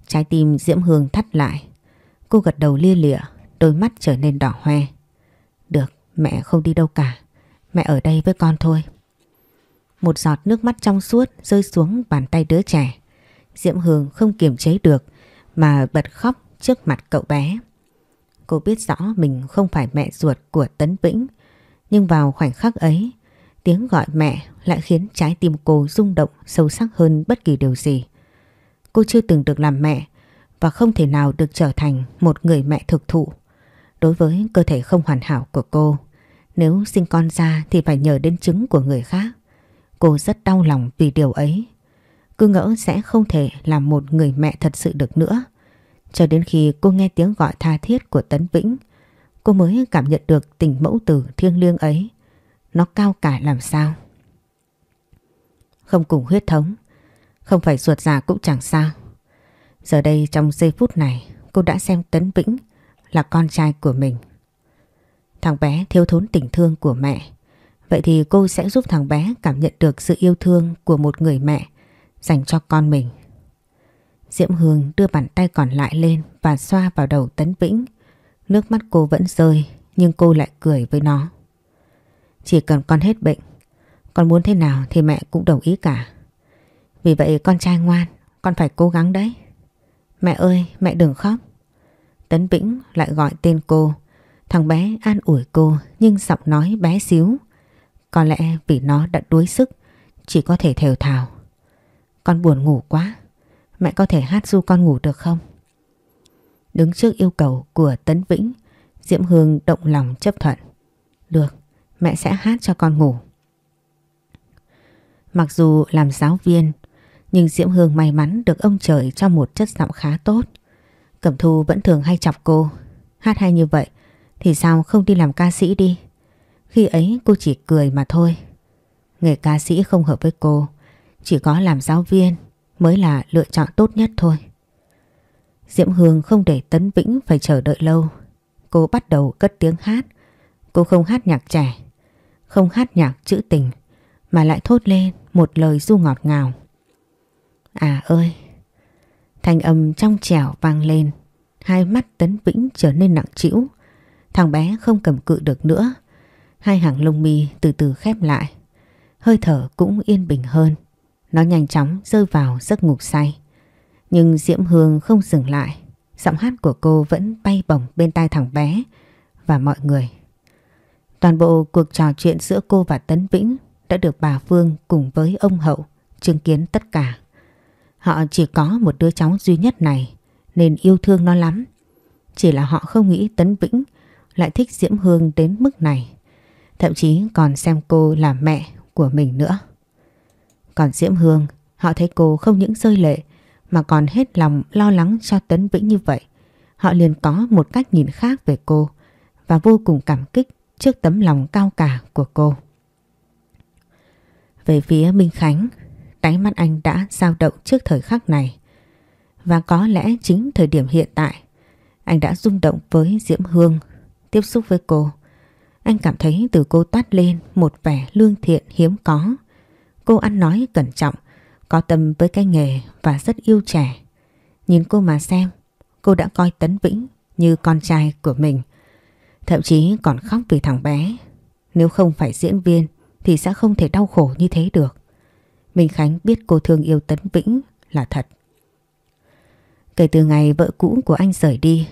Trái tim Diễm Hương thắt lại. Cô gật đầu lia lịa, đôi mắt trở nên đỏ hoe. Được, mẹ không đi đâu cả. Mẹ ở đây với con thôi. Một giọt nước mắt trong suốt rơi xuống bàn tay đứa trẻ. Diễm Hương không kiềm chế được mà bật khóc trước mặt cậu bé. Cô biết rõ mình không phải mẹ ruột của Tấn Vĩnh. Nhưng vào khoảnh khắc ấy, tiếng gọi mẹ lại khiến trái tim cô rung động sâu sắc hơn bất kỳ điều gì. Cô chưa từng được làm mẹ và không thể nào được trở thành một người mẹ thực thụ. Đối với cơ thể không hoàn hảo của cô, nếu sinh con ra thì phải nhờ đến trứng của người khác. Cô rất đau lòng vì điều ấy. Cứ ngỡ sẽ không thể làm một người mẹ thật sự được nữa. Cho đến khi cô nghe tiếng gọi tha thiết của Tấn Vĩnh, cô mới cảm nhận được tình mẫu tử thiêng liêng ấy. Nó cao cả làm sao. Không cùng huyết thống, không phải ruột già cũng chẳng sao. Giờ đây trong giây phút này cô đã xem Tấn Vĩnh là con trai của mình. Thằng bé thiếu thốn tình thương của mẹ Vậy thì cô sẽ giúp thằng bé cảm nhận được sự yêu thương của một người mẹ dành cho con mình. Diễm Hương đưa bàn tay còn lại lên và xoa vào đầu Tấn Vĩnh. Nước mắt cô vẫn rơi nhưng cô lại cười với nó. Chỉ cần con hết bệnh, con muốn thế nào thì mẹ cũng đồng ý cả. Vì vậy con trai ngoan, con phải cố gắng đấy. Mẹ ơi, mẹ đừng khóc. Tấn Vĩnh lại gọi tên cô. Thằng bé an ủi cô nhưng giọng nói bé xíu. Có lẽ vì nó đã đuối sức, chỉ có thể thều thào. Con buồn ngủ quá, mẹ có thể hát du con ngủ được không? Đứng trước yêu cầu của Tấn Vĩnh, Diễm Hương động lòng chấp thuận. Được, mẹ sẽ hát cho con ngủ. Mặc dù làm giáo viên, nhưng Diễm Hương may mắn được ông trời cho một chất giọng khá tốt. Cẩm Thu vẫn thường hay chọc cô. Hát hay như vậy thì sao không đi làm ca sĩ đi? Khi ấy cô chỉ cười mà thôi. Nghề ca sĩ không hợp với cô. Chỉ có làm giáo viên mới là lựa chọn tốt nhất thôi. Diễm Hương không để Tấn Vĩnh phải chờ đợi lâu. Cô bắt đầu cất tiếng hát. Cô không hát nhạc trẻ, không hát nhạc trữ tình, mà lại thốt lên một lời du ngọt ngào. À ơi! Thanh âm trong trẻo vang lên, hai mắt Tấn Vĩnh trở nên nặng trĩu. Thằng bé không cầm cự được nữa. Hai hàng lông mi từ từ khép lại. Hơi thở cũng yên bình hơn. Nó nhanh chóng rơi vào giấc ngủ say. Nhưng Diễm Hương không dừng lại. Giọng hát của cô vẫn bay bổng bên tai thằng bé và mọi người. Toàn bộ cuộc trò chuyện giữa cô và Tấn Vĩnh đã được bà Phương cùng với ông Hậu chứng kiến tất cả. Họ chỉ có một đứa cháu duy nhất này, nên yêu thương nó lắm. Chỉ là họ không nghĩ Tấn Vĩnh lại thích Diễm Hương đến mức này. Thậm chí còn xem cô là mẹ của mình nữa. Còn Diễm Hương, họ thấy cô không những rơi lệ mà còn hết lòng lo lắng cho Tấn Vĩnh như vậy. Họ liền có một cách nhìn khác về cô và vô cùng cảm kích trước tấm lòng cao cả của cô. Về phía Minh Khánh, đáy mắt anh đã dao động trước thời khắc này. Và có lẽ chính thời điểm hiện tại, anh đã rung động với Diễm Hương, tiếp xúc với cô. Anh cảm thấy từ cô toát lên một vẻ lương thiện hiếm có. Cô ăn nói cẩn trọng, có tâm với cái nghề và rất yêu trẻ. Nhìn cô mà xem, cô đã coi Tấn Vĩnh như con trai của mình. Thậm chí còn khóc vì thằng bé. Nếu không phải diễn viên thì sẽ không thể đau khổ như thế được. Minh Khánh biết cô thương yêu Tấn Vĩnh là thật. Kể từ ngày vợ cũ của anh rời đi,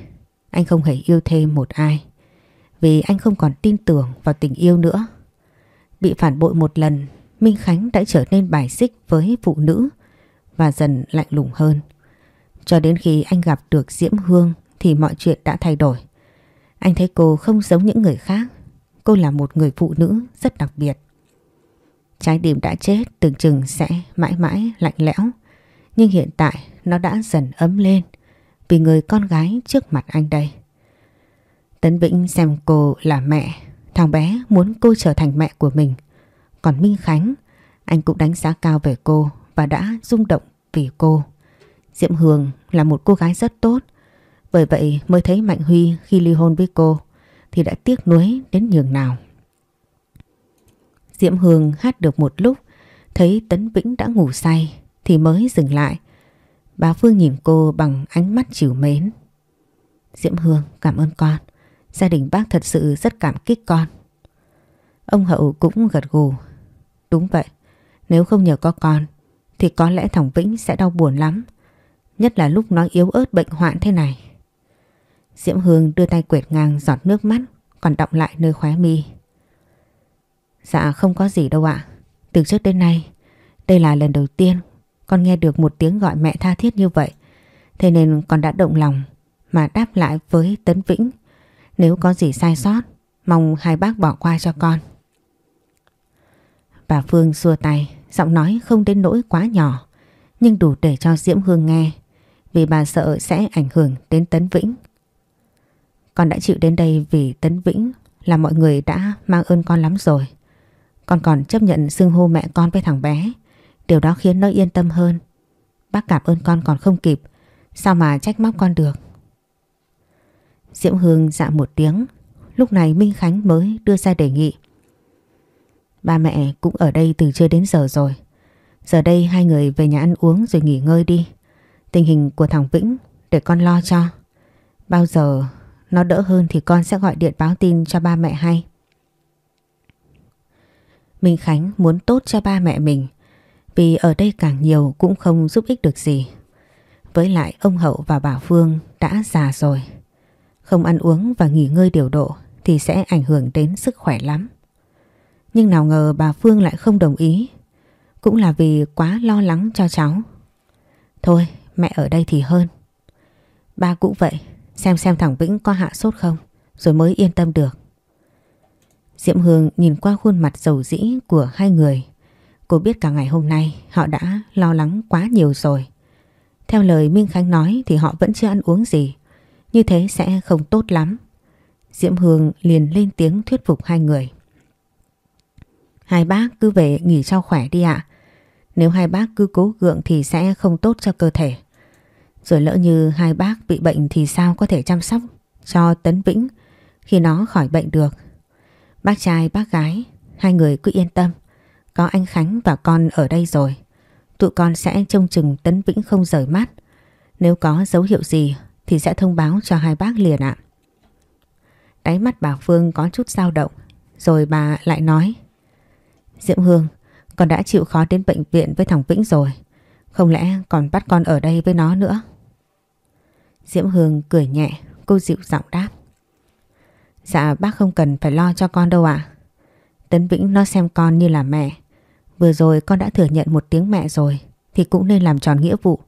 anh không hề yêu thêm một ai. Vì anh không còn tin tưởng vào tình yêu nữa. Bị phản bội một lần, Minh Khánh đã trở nên bài xích với phụ nữ và dần lạnh lùng hơn. Cho đến khi anh gặp được Diễm Hương thì mọi chuyện đã thay đổi. Anh thấy cô không giống những người khác. Cô là một người phụ nữ rất đặc biệt. Trái tim đã chết tưởng chừng sẽ mãi mãi lạnh lẽo. Nhưng hiện tại nó đã dần ấm lên vì người con gái trước mặt anh đây. Tấn Vĩnh xem cô là mẹ, thằng bé muốn cô trở thành mẹ của mình. Còn Minh Khánh, anh cũng đánh giá cao về cô và đã rung động vì cô. Diệm Hương là một cô gái rất tốt, bởi vậy mới thấy Mạnh Huy khi ly hôn với cô thì đã tiếc nuối đến nhường nào. Diễm Hương hát được một lúc, thấy Tấn Vĩnh đã ngủ say thì mới dừng lại. Bà Phương nhìn cô bằng ánh mắt chiều mến. Diễm Hương cảm ơn con, gia đình bác thật sự rất cảm kích con. Ông Hậu cũng gật gù. Đúng vậy, nếu không nhờ có con thì có lẽ thằng Vĩnh sẽ đau buồn lắm. Nhất là lúc nó yếu ớt bệnh hoạn thế này. Diễm Hương đưa tay quệt ngang giọt nước mắt còn đọng lại nơi khóe mi. Dạ không có gì đâu ạ. Từ trước đến nay, đây là lần đầu tiên con nghe được một tiếng gọi mẹ tha thiết như vậy. Thế nên con đã động lòng mà đáp lại với Tấn Vĩnh. Nếu có gì sai sót, mong hai bác bỏ qua cho con. Bà Phương xua tay, giọng nói không đến nỗi quá nhỏ, nhưng đủ để cho Diễm Hương nghe, vì bà sợ sẽ ảnh hưởng đến Tấn Vĩnh. Con đã chịu đến đây vì Tấn Vĩnh là mọi người đã mang ơn con lắm rồi. Con còn chấp nhận xưng hô mẹ con với thằng bé. Điều đó khiến nó yên tâm hơn. Bác cảm ơn con còn không kịp. Sao mà trách móc con được? Diễm Hương dạ một tiếng. Lúc này Minh Khánh mới đưa ra đề nghị. Ba mẹ cũng ở đây từ trưa đến giờ rồi. Giờ đây hai người về nhà ăn uống rồi nghỉ ngơi đi. Tình hình của thằng Vĩnh để con lo cho. Bao giờ nó đỡ hơn thì con sẽ gọi điện báo tin cho ba mẹ hay. Minh Khánh muốn tốt cho ba mẹ mình, vì ở đây càng nhiều cũng không giúp ích được gì Với lại ông Hậu và bà Phương đã già rồi. Không ăn uống và nghỉ ngơi điều độ thì sẽ ảnh hưởng đến sức khỏe lắm. Nhưng nào ngờ bà Phương lại không đồng ý. Cũng là vì quá lo lắng cho cháu. Thôi, mẹ ở đây thì hơn. Ba cũng vậy. Xem xem thằng Vĩnh có hạ sốt không. Rồi mới yên tâm được. Diệm Hương nhìn qua khuôn mặt dầu dĩ của hai người. Cô biết cả ngày hôm nay họ đã lo lắng quá nhiều rồi. Theo lời Minh Khánh nói thì họ vẫn chưa ăn uống gì. Như thế sẽ không tốt lắm. Diễm Hương liền lên tiếng thuyết phục hai người. Hai bác cứ về nghỉ cho khỏe đi ạ. Nếu hai bác cứ cố gượng thì sẽ không tốt cho cơ thể. Rồi lỡ như hai bác bị bệnh thì sao có thể chăm sóc cho Tấn Vĩnh khi nó khỏi bệnh được. Bác trai bác gái, hai người cứ yên tâm. Có anh Khánh và con ở đây rồi. Tụi con sẽ trông chừng Tấn Vĩnh không rời mắt. Nếu có dấu hiệu gì thì sẽ thông báo cho hai bác liền ạ. Đáy mắt bà Phương có chút dao động. Rồi bà lại nói. Diễm Hương, con đã chịu khó đến bệnh viện với thằng Vĩnh rồi. Không lẽ còn bắt con ở đây với nó nữa? Diễm Hương cười nhẹ, cô dịu giọng đáp. Dạ bác không cần phải lo cho con đâu ạ. Tấn Vĩnh nó xem con như là mẹ. Vừa rồi con đã thừa nhận một tiếng mẹ rồi thì cũng nên làm tròn nghĩa vụ.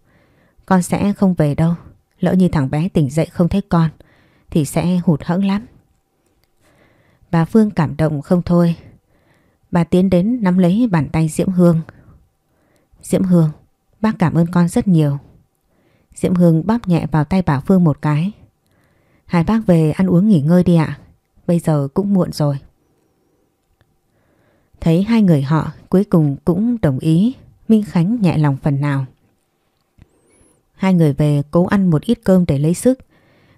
Con sẽ không về đâu. Lỡ như thằng bé tỉnh dậy không thấy con thì sẽ hụt hẫng lắm. Bà Phương cảm động không thôi. Bà tiến đến nắm lấy bàn tay Diễm Hương. Diễm Hương, bác cảm ơn con rất nhiều. Diễm Hương bóp nhẹ vào tay bà Phương một cái. Hai bác về ăn uống nghỉ ngơi đi ạ. Bây giờ cũng muộn rồi. Thấy hai người họ cuối cùng cũng đồng ý, Minh Khánh nhẹ lòng phần nào. Hai người về cố ăn một ít cơm để lấy sức.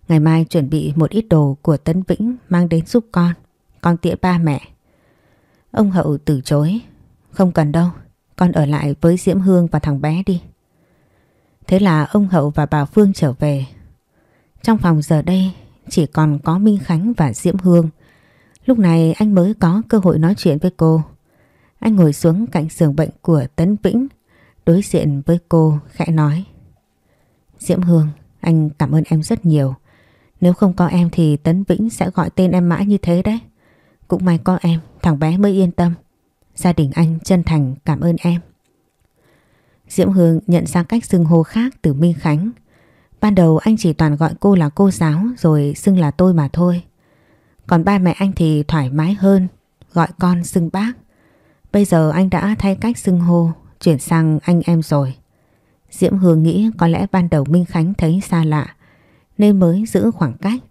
Ngày mai chuẩn bị một ít đồ của Tấn Vĩnh mang đến giúp con. Con tiễn ba mẹ. Ông Hậu từ chối. Không cần đâu, con ở lại với Diễm Hương và thằng bé đi. Thế là ông Hậu và bà Phương trở về. Trong phòng giờ đây chỉ còn có Minh Khánh và Diễm Hương. Lúc này anh mới có cơ hội nói chuyện với cô. Anh ngồi xuống cạnh giường bệnh của Tấn Vĩnh, đối diện với cô khẽ nói. Diễm Hương, anh cảm ơn em rất nhiều. Nếu không có em thì Tấn Vĩnh sẽ gọi tên em mãi như thế đấy. Cũng may có em, thằng bé mới yên tâm. Gia đình anh chân thành cảm ơn em. Diễm Hương nhận ra cách xưng hô khác từ Minh Khánh. Ban đầu anh chỉ toàn gọi cô là cô giáo rồi xưng là tôi mà thôi. Còn ba mẹ anh thì thoải mái hơn, gọi con xưng bác. Bây giờ anh đã thay cách xưng hô, chuyển sang anh em rồi. Diễm Hương nghĩ có lẽ ban đầu Minh Khánh thấy xa lạ, nên mới giữ khoảng cách.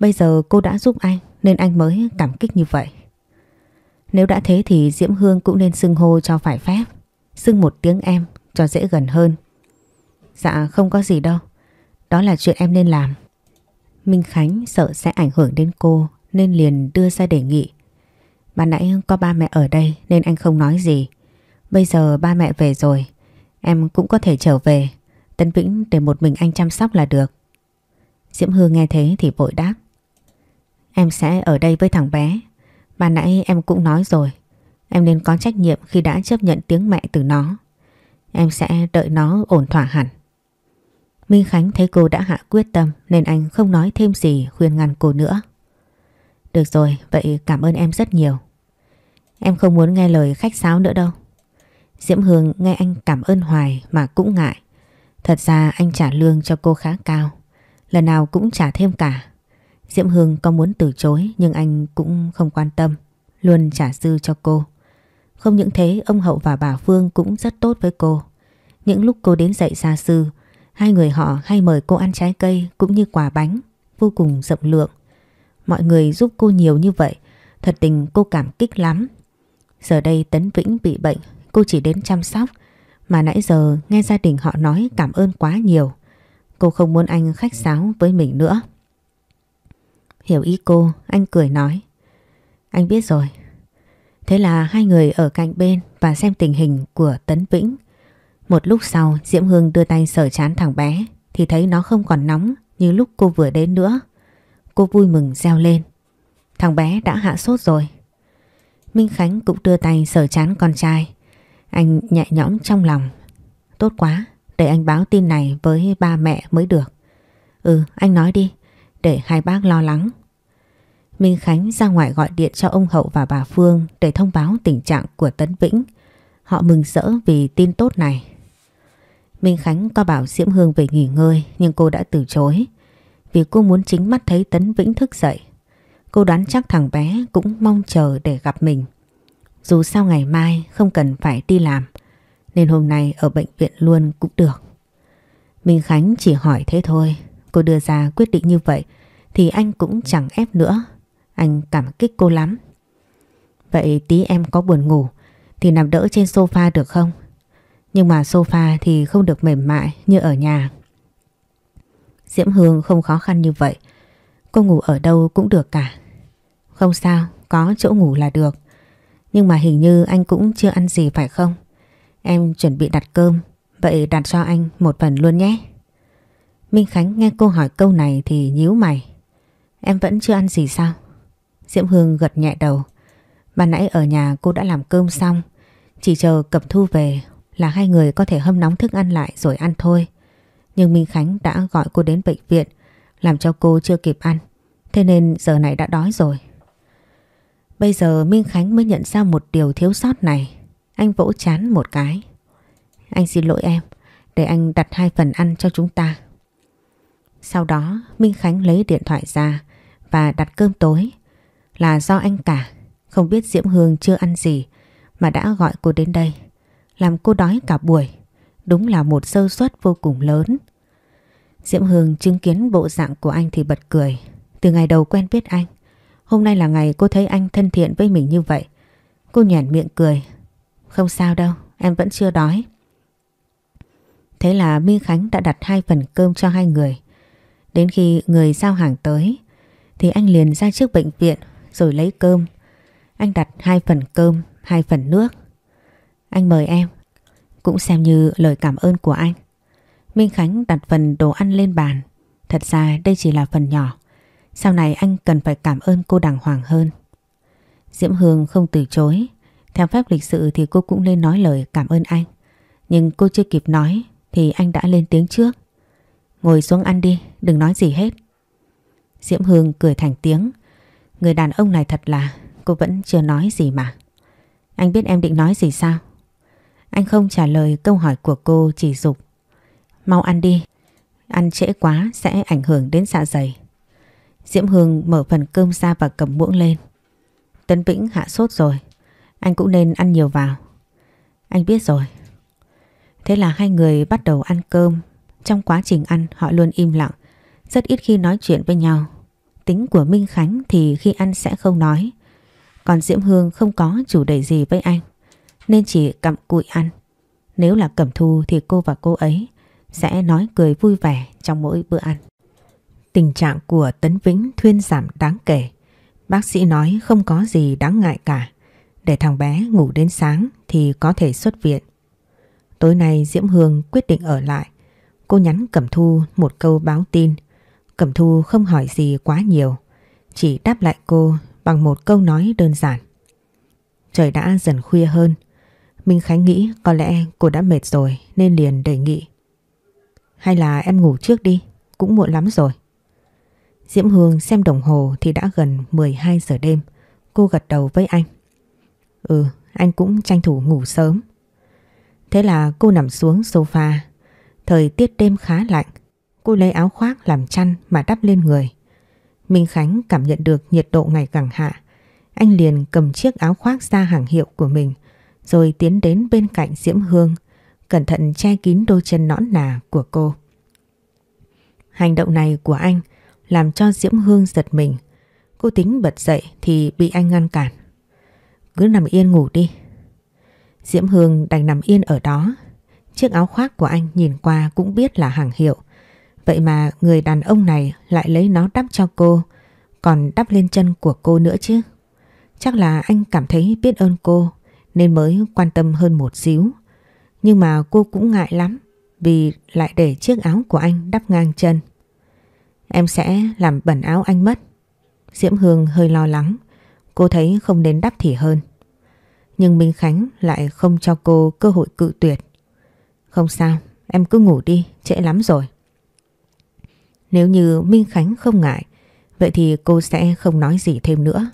Bây giờ cô đã giúp anh nên anh mới cảm kích như vậy. Nếu đã thế thì Diễm Hương cũng nên xưng hô cho phải phép. Xưng một tiếng em cho dễ gần hơn. Dạ không có gì đâu. Đó là chuyện em nên làm. Minh Khánh sợ sẽ ảnh hưởng đến cô, nên liền đưa ra đề nghị. Ban nãy có ba mẹ ở đây nên anh không nói gì. Bây giờ ba mẹ về rồi. Em cũng có thể trở về. Tân Vĩnh để một mình anh chăm sóc là được. Diễm Hương nghe thế thì vội đáp. Em sẽ ở đây với thằng bé. Bà nãy em cũng nói rồi. Em nên có trách nhiệm khi đã chấp nhận tiếng mẹ từ nó. Em sẽ đợi nó ổn thỏa hẳn. Minh Khánh thấy cô đã hạ quyết tâm nên anh không nói thêm gì khuyên ngăn cô nữa. Được rồi, vậy cảm ơn em rất nhiều. Em không muốn nghe lời khách sáo nữa đâu. Diễm Hương nghe anh cảm ơn hoài mà cũng ngại. Thật ra anh trả lương cho cô khá cao. Lần nào cũng trả thêm cả. Diễm Hương có muốn từ chối nhưng anh cũng không quan tâm. Luôn trả dư cho cô. Không những thế ông Hậu và bà Phương cũng rất tốt với cô. Những lúc cô đến dạy gia sư, hai người họ hay mời cô ăn trái cây cũng như quả bánh, vô cùng rộng lượng. Mọi người giúp cô nhiều như vậy, thật tình cô cảm kích lắm. Giờ đây Tấn Vĩnh bị bệnh, cô chỉ đến chăm sóc, mà nãy giờ nghe gia đình họ nói cảm ơn quá nhiều. Cô không muốn anh khách sáo với mình nữa. Hiểu ý cô, anh cười nói. Anh biết rồi, Thế là hai người ở cạnh bên và xem tình hình của Tấn Vĩnh. Một lúc sau Diễm Hương đưa tay sờ chán thằng bé thì thấy nó không còn nóng như lúc cô vừa đến nữa. Cô vui mừng reo lên. Thằng bé đã hạ sốt rồi. Minh Khánh cũng đưa tay sờ chán con trai. Anh nhẹ nhõm trong lòng. Tốt quá, để anh báo tin này với ba mẹ mới được. Ừ, anh nói đi, để hai bác lo lắng. Minh Khánh ra ngoài gọi điện cho ông Hậu và bà Phương để thông báo tình trạng của Tấn Vĩnh. Họ mừng rỡ vì tin tốt này. Minh Khánh có bảo Diễm Hương về nghỉ ngơi, nhưng cô đã từ chối. Vì cô muốn chính mắt thấy Tấn Vĩnh thức dậy. Cô đoán chắc thằng bé cũng mong chờ để gặp mình. Dù sao ngày mai không cần phải đi làm, nên hôm nay ở bệnh viện luôn cũng được. Minh Khánh chỉ hỏi thế thôi. Cô đưa ra quyết định như vậy thì anh cũng chẳng ép nữa. Anh cảm kích cô lắm. Vậy tí em có buồn ngủ thì nằm đỡ trên sofa được không? Nhưng mà sofa thì không được mềm mại như ở nhà. Diễm Hương không khó khăn như vậy. Cô ngủ ở đâu cũng được cả. Không sao, có chỗ ngủ là được. Nhưng mà hình như anh cũng chưa ăn gì phải không? Em chuẩn bị đặt cơm, vậy đặt cho anh một phần luôn nhé. Minh Khánh nghe cô hỏi câu này thì nhíu mày. Em vẫn chưa ăn gì sao? Diễm Hương gật nhẹ đầu. Ban nãy ở nhà cô đã làm cơm xong, chỉ chờ Cẩm Thu về là hai người có thể hâm nóng thức ăn lại rồi ăn thôi. Nhưng Minh Khánh đã gọi cô đến bệnh viện, làm cho cô chưa kịp ăn. Thế nên giờ này đã đói rồi. Bây giờ Minh Khánh mới nhận ra một điều thiếu sót này. Anh vỗ chán một cái. Anh xin lỗi em, để anh đặt hai phần ăn cho chúng ta. Sau đó Minh Khánh lấy điện thoại ra và đặt cơm tối. Là do anh cả, không biết Diễm Hương chưa ăn gì mà đã gọi cô đến đây. Làm cô đói cả buổi. Đúng là một sơ suất vô cùng lớn. Diễm Hương chứng kiến bộ dạng của anh thì bật cười. Từ ngày đầu quen biết anh, hôm nay là ngày cô thấy anh thân thiện với mình như vậy. Cô nhàn miệng cười. Không sao đâu, em vẫn chưa đói. Thế là Minh Khánh đã đặt hai phần cơm cho hai người. Đến khi người giao hàng tới thì anh liền ra trước bệnh viện rồi lấy cơm. Anh đặt hai phần cơm, hai phần nước. Anh mời em. Cũng xem như lời cảm ơn của anh. Minh Khánh đặt phần đồ ăn lên bàn. Thật ra đây chỉ là phần nhỏ. Sau này anh cần phải cảm ơn cô đàng hoàng hơn. Diễm Hương không từ chối. Theo phép lịch sự thì cô cũng nên nói lời cảm ơn anh. Nhưng cô chưa kịp nói thì anh đã lên tiếng trước. Ngồi xuống ăn đi, đừng nói gì hết. Diễm Hương cười thành tiếng. Người đàn ông này thật là cô vẫn chưa nói gì mà. Anh biết em định nói gì sao? Anh không trả lời câu hỏi của cô chỉ dục. Mau ăn đi, ăn trễ quá sẽ ảnh hưởng đến dạ dày. Diễm Hương mở phần cơm ra và cầm muỗng lên. Tân Vĩnh hạ sốt rồi, anh cũng nên ăn nhiều vào. Anh biết rồi. Thế là hai người bắt đầu ăn cơm. Trong quá trình ăn họ luôn im lặng, rất ít khi nói chuyện với nhau. Tính của Minh Khánh thì khi ăn sẽ không nói. Còn Diễm Hương không có chủ đề gì với anh nên chỉ cặm cụi ăn. Nếu là Cẩm Thu thì cô và cô ấy sẽ nói cười vui vẻ trong mỗi bữa ăn. Tình trạng của Tấn Vĩnh thuyên giảm đáng kể. Bác sĩ nói không có gì đáng ngại cả. Để thằng bé ngủ đến sáng thì có thể xuất viện. Tối nay Diễm Hương quyết định ở lại. Cô nhắn Cẩm Thu một câu báo tin. Cẩm Thu không hỏi gì quá nhiều. Chỉ đáp lại cô bằng một câu nói đơn giản. Trời đã dần khuya hơn. Minh Khánh nghĩ có lẽ cô đã mệt rồi nên liền đề nghị. Hay là em ngủ trước đi, cũng muộn lắm rồi. Diễm Hương xem đồng hồ thì đã gần 12 giờ đêm. Cô gật đầu với anh. Ừ, anh cũng tranh thủ ngủ sớm. Thế là cô nằm xuống sofa. Thời tiết đêm khá lạnh. Cô lấy áo khoác làm chăn mà đắp lên người. Minh Khánh cảm nhận được nhiệt độ ngày càng hạ. Anh liền cầm chiếc áo khoác ra hàng hiệu của mình rồi tiến đến bên cạnh Diễm Hương, cẩn thận che kín đôi chân nõn nà của cô. Hành động này của anh làm cho Diễm Hương giật mình. Cô tính bật dậy thì bị anh ngăn cản. Cứ nằm yên ngủ đi. Diễm Hương đành nằm yên ở đó. Chiếc áo khoác của anh nhìn qua cũng biết là hàng hiệu. Vậy mà người đàn ông này lại lấy nó đắp cho cô, còn đắp lên chân của cô nữa chứ. Chắc là anh cảm thấy biết ơn cô nên mới quan tâm hơn một xíu. Nhưng mà cô cũng ngại lắm vì lại để chiếc áo của anh đắp ngang chân. Em sẽ làm bẩn áo anh mất. Diễm Hương hơi lo lắng. Cô thấy không nên đắp thì hơn. Nhưng Minh Khánh lại không cho cô cơ hội cự tuyệt. Không sao, em cứ ngủ đi, trễ lắm rồi. Nếu như Minh Khánh không ngại, vậy thì cô sẽ không nói gì thêm nữa.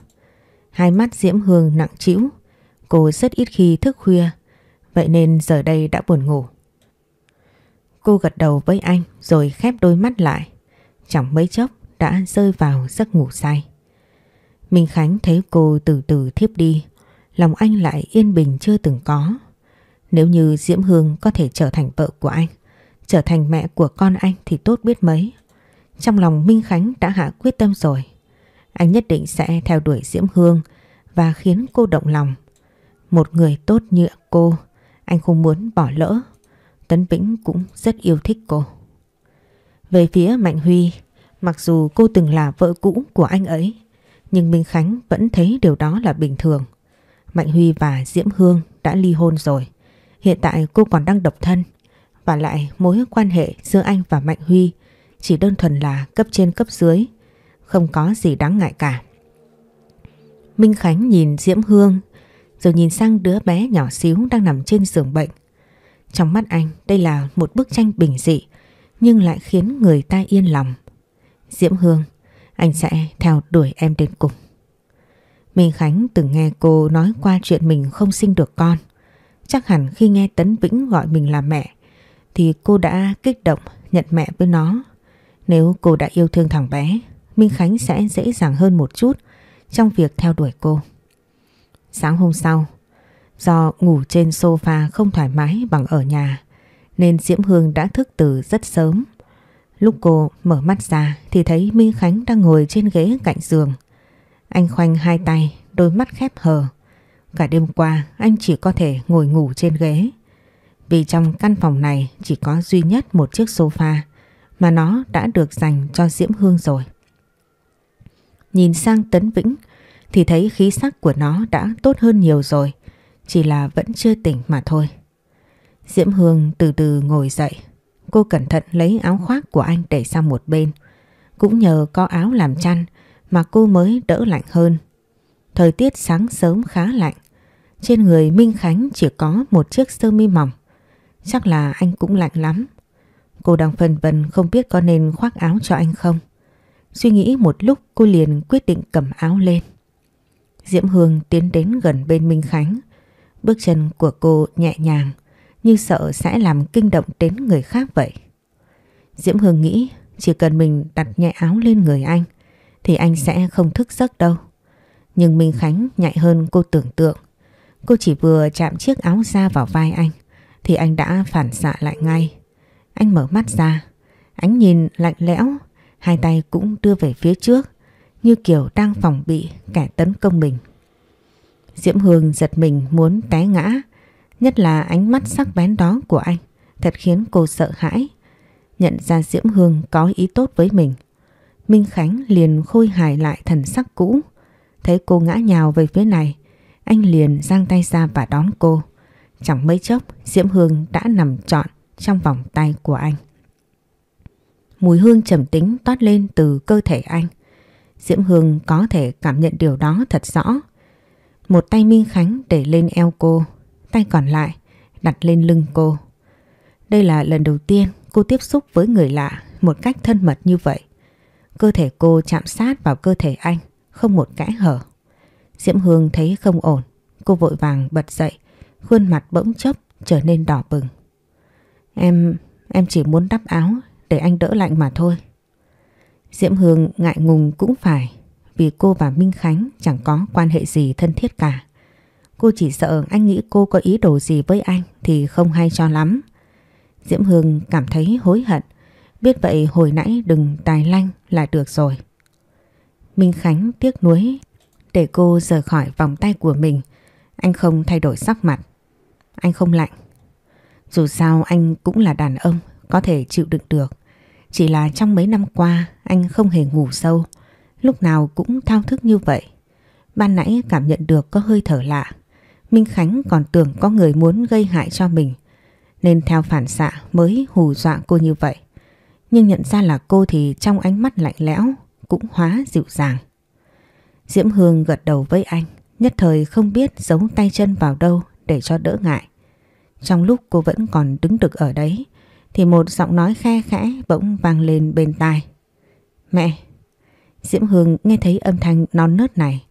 Hai mắt Diễm Hương nặng trĩu, cô rất ít khi thức khuya, vậy nên giờ đây đã buồn ngủ. Cô gật đầu với anh rồi khép đôi mắt lại, chẳng mấy chốc đã rơi vào giấc ngủ say. Minh Khánh thấy cô từ từ thiếp đi, lòng anh lại yên bình chưa từng có. Nếu như Diễm Hương có thể trở thành vợ của anh, trở thành mẹ của con anh thì tốt biết mấy. Trong lòng Minh Khánh đã hạ quyết tâm rồi. Anh nhất định sẽ theo đuổi Diễm Hương và khiến cô động lòng. Một người tốt như cô, anh không muốn bỏ lỡ. Tấn Vĩnh cũng rất yêu thích cô. Về phía Mạnh Huy, mặc dù cô từng là vợ cũ của anh ấy, nhưng Minh Khánh vẫn thấy điều đó là bình thường. Mạnh Huy và Diễm Hương đã ly hôn rồi. Hiện tại cô còn đang độc thân. Và lại mối quan hệ giữa anh và Mạnh Huy chỉ đơn thuần là cấp trên cấp dưới. Không có gì đáng ngại cả. Minh Khánh nhìn Diễm Hương rồi nhìn sang đứa bé nhỏ xíu đang nằm trên giường bệnh. Trong mắt anh đây là một bức tranh bình dị nhưng lại khiến người ta yên lòng. Diễm Hương, anh sẽ theo đuổi em đến cùng. Minh Khánh từng nghe cô nói qua chuyện mình không sinh được con. Chắc hẳn khi nghe Tấn Vĩnh gọi mình là mẹ thì cô đã kích động nhận mẹ với nó. Nếu cô đã yêu thương thằng bé, Minh Khánh sẽ dễ dàng hơn một chút trong việc theo đuổi cô. Sáng hôm sau, do ngủ trên sofa không thoải mái bằng ở nhà nên Diễm Hương đã thức từ rất sớm. Lúc cô mở mắt ra thì thấy Minh Khánh đang ngồi trên ghế cạnh giường. Anh khoanh hai tay, đôi mắt khép hờ. Cả đêm qua anh chỉ có thể ngồi ngủ trên ghế. Vì trong căn phòng này chỉ có duy nhất một chiếc sofa mà nó đã được dành cho Diễm Hương rồi. Nhìn sang Tấn Vĩnh thì thấy khí sắc của nó đã tốt hơn nhiều rồi, chỉ là vẫn chưa tỉnh mà thôi. Diễm Hương từ từ ngồi dậy, cô cẩn thận lấy áo khoác của anh để sang một bên. Cũng nhờ có áo làm chăn mà cô mới đỡ lạnh hơn. Thời tiết sáng sớm khá lạnh, trên người Minh Khánh chỉ có một chiếc sơ mi mỏng. Chắc là anh cũng lạnh lắm. Cô đang phân vân không biết có nên khoác áo cho anh không. Suy nghĩ một lúc, cô liền quyết định cầm áo lên. Diễm Hương tiến đến gần bên Minh Khánh. Bước chân của cô nhẹ nhàng, như sợ sẽ làm kinh động đến người khác vậy. Diễm Hương nghĩ, chỉ cần mình đặt nhẹ áo lên người anh, thì anh sẽ không thức giấc đâu. Nhưng Minh Khánh nhạy hơn cô tưởng tượng. Cô chỉ vừa chạm chiếc áo ra vào vai anh thì anh đã phản xạ lại ngay. Anh mở mắt ra, ánh nhìn lạnh lẽo, hai tay cũng đưa về phía trước như kiểu đang phòng bị kẻ tấn công mình. Diễm Hương giật mình muốn té ngã, nhất là ánh mắt sắc bén đó của anh, thật khiến cô sợ hãi. Nhận ra Diễm Hương có ý tốt với mình. Minh Khánh liền khôi hài lại thần sắc cũ, thấy cô ngã nhào về phía này, anh liền giang tay ra và đón cô. Chẳng mấy chốc Diễm Hương đã nằm trọn trong vòng tay của anh. Mùi hương trầm tính toát lên từ cơ thể anh. Diễm Hương có thể cảm nhận điều đó thật rõ. Một tay Minh Khánh để lên eo cô, tay còn lại đặt lên lưng cô. Đây là lần đầu tiên cô tiếp xúc với người lạ một cách thân mật như vậy. Cơ thể cô chạm sát vào cơ thể anh, không một kẽ hở. Diễm Hương thấy không ổn, cô vội vàng bật dậy, khuôn mặt bỗng chốc trở nên đỏ bừng. Em, em chỉ muốn đắp áo để anh đỡ lạnh mà thôi. Diễm Hương ngại ngùng cũng phải vì cô và Minh Khánh chẳng có quan hệ gì thân thiết cả. Cô chỉ sợ anh nghĩ cô có ý đồ gì với anh thì không hay cho lắm. Diễm Hương cảm thấy hối hận, biết vậy hồi nãy đừng tài lanh là được rồi. Minh Khánh tiếc nuối để cô rời khỏi vòng tay của mình. Anh không thay đổi sắc mặt. Anh không lạnh. Dù sao anh cũng là đàn ông, có thể chịu đựng được. Chỉ là trong mấy năm qua anh không hề ngủ sâu, lúc nào cũng thao thức như vậy. Ban nãy cảm nhận được có hơi thở lạ. Minh Khánh còn tưởng có người muốn gây hại cho mình, nên theo phản xạ mới hù dọa cô như vậy. Nhưng nhận ra là cô thì trong ánh mắt lạnh lẽo cũng hóa dịu dàng. Diễm Hương gật đầu với anh, nhất thời không biết giấu tay chân vào đâu để cho đỡ ngại. Trong lúc cô vẫn còn đứng được ở đấy thì một giọng nói khe khẽ bỗng vang lên bên tai. Mẹ! Diễm Hương nghe thấy âm thanh non nớt này.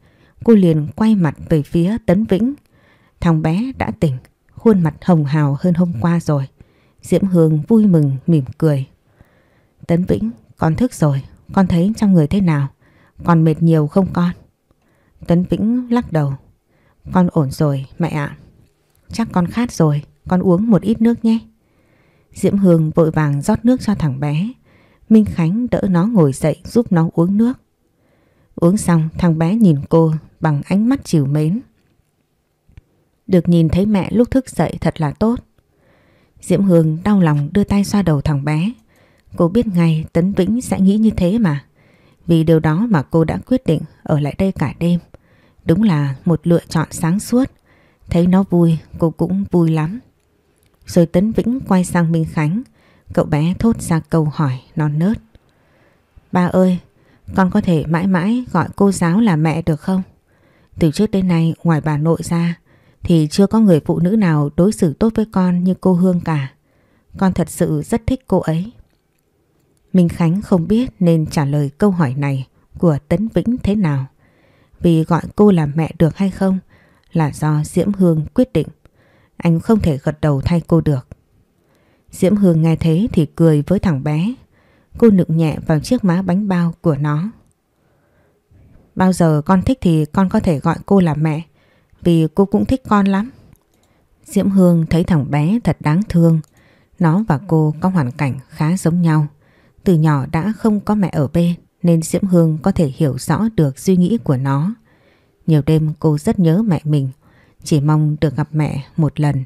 Cô liền quay mặt về phía Tấn Vĩnh. Thằng bé đã tỉnh, khuôn mặt hồng hào hơn hôm qua rồi. Diễm Hương vui mừng mỉm cười. Tấn Vĩnh, con thức rồi, con thấy trong người thế nào? Còn mệt nhiều không con? Tấn Vĩnh lắc đầu. Con ổn rồi mẹ ạ. Chắc con khát rồi, con uống một ít nước nhé. Diễm Hương vội vàng rót nước cho thằng bé. Minh Khánh đỡ nó ngồi dậy giúp nó uống nước. Uống xong thằng bé nhìn cô bằng ánh mắt chiều mến. Được nhìn thấy mẹ lúc thức dậy thật là tốt. Diễm Hương đau lòng đưa tay xoa đầu thằng bé. Cô biết ngay Tấn Vĩnh sẽ nghĩ như thế mà. Vì điều đó mà cô đã quyết định ở lại đây cả đêm. Đúng là một lựa chọn sáng suốt. Thấy nó vui, cô cũng vui lắm. Rồi Tấn Vĩnh quay sang Minh Khánh. Cậu bé thốt ra câu hỏi non nớt. Ba ơi, con có thể mãi mãi gọi cô giáo là mẹ được không? Từ trước đến nay ngoài bà nội ra thì chưa có người phụ nữ nào đối xử tốt với con như cô Hương cả. Con thật sự rất thích cô ấy. Minh Khánh không biết nên trả lời câu hỏi này của Tấn Vĩnh thế nào. Vì gọi cô là mẹ được hay không là do Diễm Hương quyết định. Anh không thể gật đầu thay cô được. Diễm Hương nghe thế thì cười với thằng bé. Cô nựng nhẹ vào chiếc má bánh bao của nó. Bao giờ con thích thì con có thể gọi cô là mẹ. Vì cô cũng thích con lắm. Diễm Hương thấy thằng bé thật đáng thương. Nó và cô có hoàn cảnh khá giống nhau. Từ nhỏ đã không có mẹ ở bên nên Diễm Hương có thể hiểu rõ được suy nghĩ của nó. Nhiều đêm cô rất nhớ mẹ mình, chỉ mong được gặp mẹ một lần.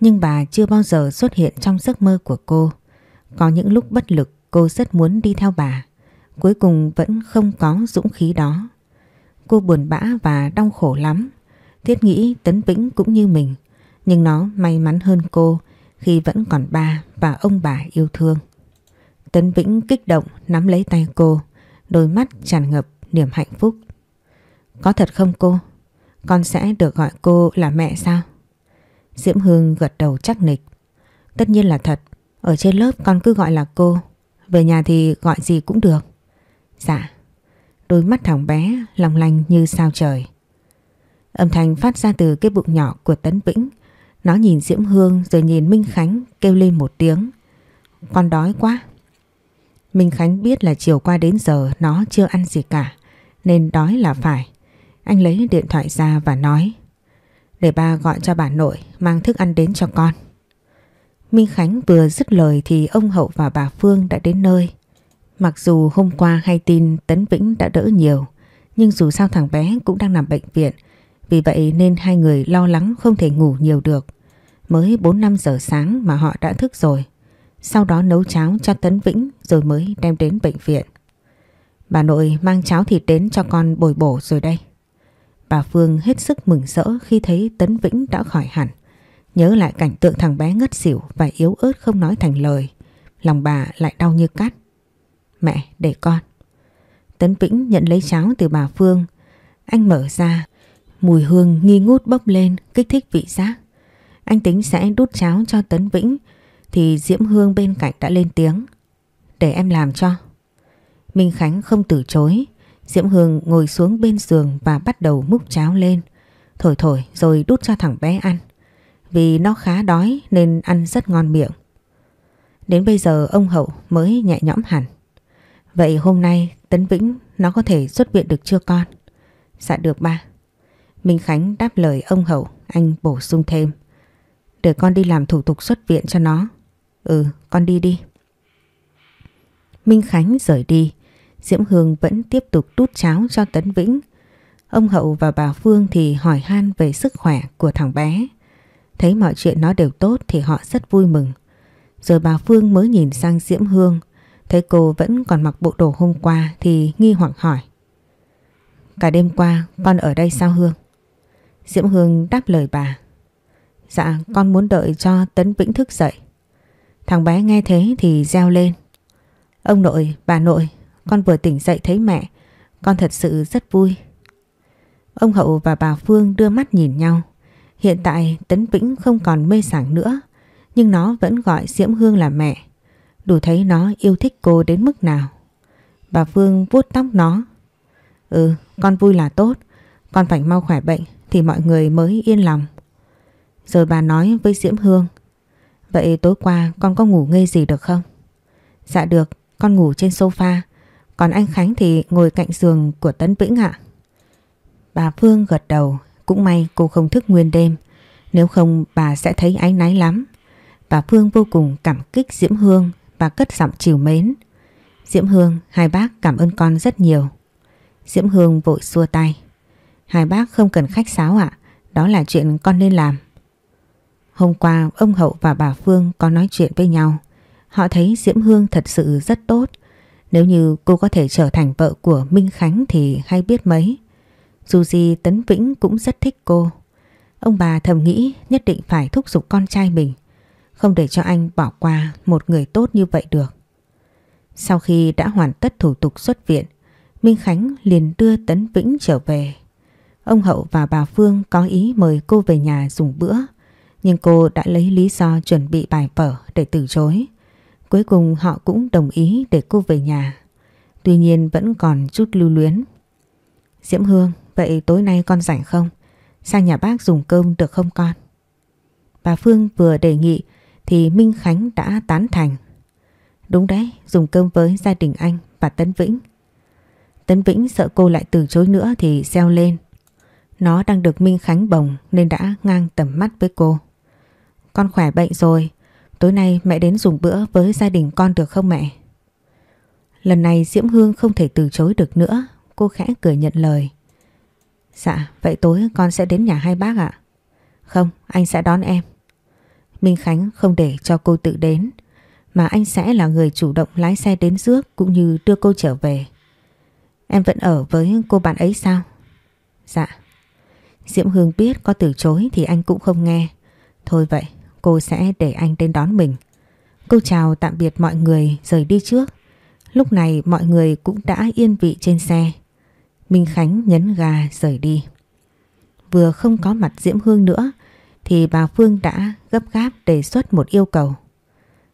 Nhưng bà chưa bao giờ xuất hiện trong giấc mơ của cô. Có những lúc bất lực cô rất muốn đi theo bà. Cuối cùng vẫn không có dũng khí đó. Cô buồn bã và đau khổ lắm. Thiết nghĩ Tấn Vĩnh cũng như mình. Nhưng nó may mắn hơn cô khi vẫn còn ba và ông bà yêu thương. Tấn Vĩnh kích động nắm lấy tay cô, đôi mắt tràn ngập niềm hạnh phúc. Có thật không cô? Con sẽ được gọi cô là mẹ sao? Diễm Hương gật đầu chắc nịch. Tất nhiên là thật. Ở trên lớp con cứ gọi là cô. Về nhà thì gọi gì cũng được. Dạ. Đôi mắt thằng bé long lanh như sao trời. Âm thanh phát ra từ cái bụng nhỏ của Tấn Vĩnh. Nó nhìn Diễm Hương rồi nhìn Minh Khánh kêu lên một tiếng. Con đói quá. Minh Khánh biết là chiều qua đến giờ nó chưa ăn gì cả. Nên đói là phải. Anh lấy điện thoại ra và nói. Để ba gọi cho bà nội mang thức ăn đến cho con. Minh Khánh vừa dứt lời thì ông Hậu và bà Phương đã đến nơi. Mặc dù hôm qua hay tin Tấn Vĩnh đã đỡ nhiều, nhưng dù sao thằng bé cũng đang nằm bệnh viện, vì vậy nên hai người lo lắng không thể ngủ nhiều được. Mới 4-5 giờ sáng mà họ đã thức rồi. Sau đó nấu cháo cho Tấn Vĩnh rồi mới đem đến bệnh viện. Bà nội mang cháo thịt đến cho con bồi bổ rồi đây. Bà Phương hết sức mừng rỡ khi thấy Tấn Vĩnh đã khỏi hẳn. Nhớ lại cảnh tượng thằng bé ngất xỉu và yếu ớt không nói thành lời. Lòng bà lại đau như cắt. Mẹ, để con. Tấn Vĩnh nhận lấy cháo từ bà Phương. Anh mở ra. Mùi hương nghi ngút bốc lên kích thích vị giác. Anh tính sẽ đút cháo cho Tấn Vĩnh thì Diễm Hương bên cạnh đã lên tiếng. Để em làm cho. Minh Khánh không từ chối. Diễm Hương ngồi xuống bên giường và bắt đầu múc cháo lên. Thổi thổi rồi đút cho thằng bé ăn. Vì nó khá đói nên ăn rất ngon miệng. Đến bây giờ ông Hậu mới nhẹ nhõm hẳn. Vậy hôm nay Tấn Vĩnh nó có thể xuất viện được chưa con? Dạ được ba. Minh Khánh đáp lời ông Hậu, anh bổ sung thêm. Để con đi làm thủ tục xuất viện cho nó. Ừ, con đi đi. Minh Khánh rời đi, Diễm Hương vẫn tiếp tục đút cháo cho Tấn Vĩnh. Ông Hậu và bà Phương thì hỏi han về sức khỏe của thằng bé. Thấy mọi chuyện nó đều tốt thì họ rất vui mừng. Rồi bà Phương mới nhìn sang Diễm Hương, thấy cô vẫn còn mặc bộ đồ hôm qua thì nghi hoặc hỏi. Cả đêm qua con ở đây sao Hương? Diễm Hương đáp lời bà. Dạ con muốn đợi cho Tấn Vĩnh thức dậy. Thằng bé nghe thế thì reo lên. Ông nội, bà nội, con vừa tỉnh dậy thấy mẹ, con thật sự rất vui. Ông Hậu và bà Phương đưa mắt nhìn nhau. Hiện tại Tấn Vĩnh không còn mê sảng nữa, nhưng nó vẫn gọi Diễm Hương là mẹ. Đủ thấy nó yêu thích cô đến mức nào. Bà Phương vuốt tóc nó. Ừ, con vui là tốt. Con phải mau khỏe bệnh thì mọi người mới yên lòng. Rồi bà nói với Diễm Hương. Vậy tối qua con có ngủ ngây gì được không? Dạ được, con ngủ trên sofa. Còn anh Khánh thì ngồi cạnh giường của Tấn Vĩnh ạ. Bà Phương gật đầu, cũng may cô không thức nguyên đêm. Nếu không bà sẽ thấy áy náy lắm. Bà Phương vô cùng cảm kích Diễm Hương và cất giọng chiều mến. Diễm Hương, hai bác cảm ơn con rất nhiều. Diễm Hương vội xua tay. Hai bác không cần khách sáo ạ, đó là chuyện con nên làm. Hôm qua ông Hậu và bà Phương có nói chuyện với nhau. Họ thấy Diễm Hương thật sự rất tốt. Nếu như cô có thể trở thành vợ của Minh Khánh thì hay biết mấy. Dù gì Tấn Vĩnh cũng rất thích cô. Ông bà thầm nghĩ nhất định phải thúc giục con trai mình. Không để cho anh bỏ qua một người tốt như vậy được. Sau khi đã hoàn tất thủ tục xuất viện, Minh Khánh liền đưa Tấn Vĩnh trở về. Ông Hậu và bà Phương có ý mời cô về nhà dùng bữa, nhưng cô đã lấy lý do chuẩn bị bài vở để từ chối. Cuối cùng họ cũng đồng ý để cô về nhà. Tuy nhiên vẫn còn chút lưu luyến. Diễm Hương, vậy tối nay con rảnh không? Sang nhà bác dùng cơm được không con? Bà Phương vừa đề nghị thì Minh Khánh đã tán thành. Đúng đấy, dùng cơm với gia đình anh và Tấn Vĩnh. Tấn Vĩnh sợ cô lại từ chối nữa thì xeo lên. Nó đang được Minh Khánh bồng nên đã ngang tầm mắt với cô. Con khỏe bệnh rồi, tối nay mẹ đến dùng bữa với gia đình con được không mẹ? Lần này Diễm Hương không thể từ chối được nữa, cô khẽ cười nhận lời. Dạ, vậy tối con sẽ đến nhà hai bác ạ. Không, anh sẽ đón em. Minh Khánh không để cho cô tự đến, mà anh sẽ là người chủ động lái xe đến rước cũng như đưa cô trở về. Em vẫn ở với cô bạn ấy sao? Dạ. Diễm Hương biết có từ chối thì anh cũng không nghe. Thôi vậy, cô sẽ để anh đến đón mình. Cô chào tạm biệt mọi người rời đi trước. Lúc này mọi người cũng đã yên vị trên xe. Minh Khánh nhấn ga rời đi. Vừa không có mặt Diễm Hương nữa thì bà Phương đã gấp gáp đề xuất một yêu cầu.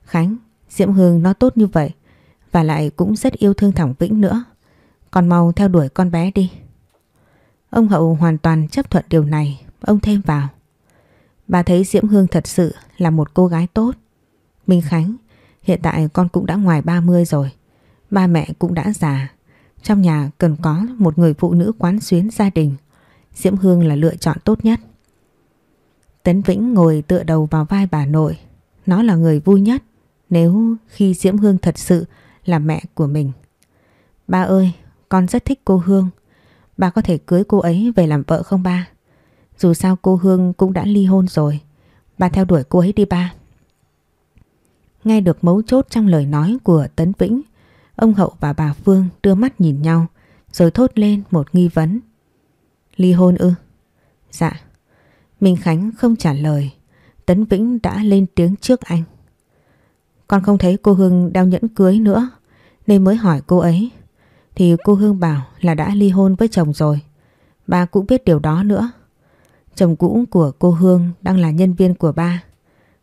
Khánh, Diễm Hương nó tốt như vậy và lại cũng rất yêu thương Thẳng Vĩnh nữa. Còn mau theo đuổi con bé đi. Ông Hậu hoàn toàn chấp thuận điều này, ông thêm vào. Bà thấy Diễm Hương thật sự là một cô gái tốt. Minh Khánh, hiện tại con cũng đã ngoài 30 rồi. Ba mẹ cũng đã già. Trong nhà cần có một người phụ nữ quán xuyến gia đình. Diễm Hương là lựa chọn tốt nhất. Tấn Vĩnh ngồi tựa đầu vào vai bà nội. Nó là người vui nhất nếu khi Diễm Hương thật sự là mẹ của mình. Ba ơi, con rất thích cô Hương. Ba có thể cưới cô ấy về làm vợ không ba? Dù sao cô Hương cũng đã ly hôn rồi. Ba theo đuổi cô ấy đi ba. Nghe được mấu chốt trong lời nói của Tấn Vĩnh, ông Hậu và bà Phương đưa mắt nhìn nhau rồi thốt lên một nghi vấn. Ly hôn ư? Dạ. Minh Khánh không trả lời. Tấn Vĩnh đã lên tiếng trước anh. Con không thấy cô Hương đeo nhẫn cưới nữa nên mới hỏi cô ấy. Thì cô Hương bảo là đã ly hôn với chồng rồi. Ba cũng biết điều đó nữa. Chồng cũ của cô Hương đang là nhân viên của ba.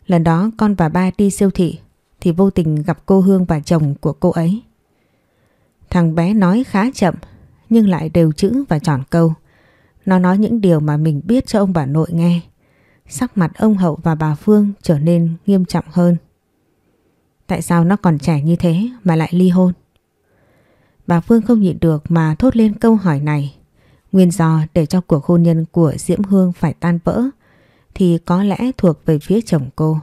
Lần đó con và ba đi siêu thị thì vô tình gặp cô Hương và chồng của cô ấy. Thằng bé nói khá chậm, nhưng lại đều chữ và tròn câu. Nó nói những điều mà mình biết cho ông bà nội nghe. Sắc mặt ông Hậu và bà Phương trở nên nghiêm trọng hơn. Tại sao nó còn trẻ như thế mà lại ly hôn? Bà Phương không nhịn được mà thốt lên câu hỏi này. Nguyên do để cho cuộc hôn nhân của Diễm Hương phải tan vỡ thì có lẽ thuộc về phía chồng cô.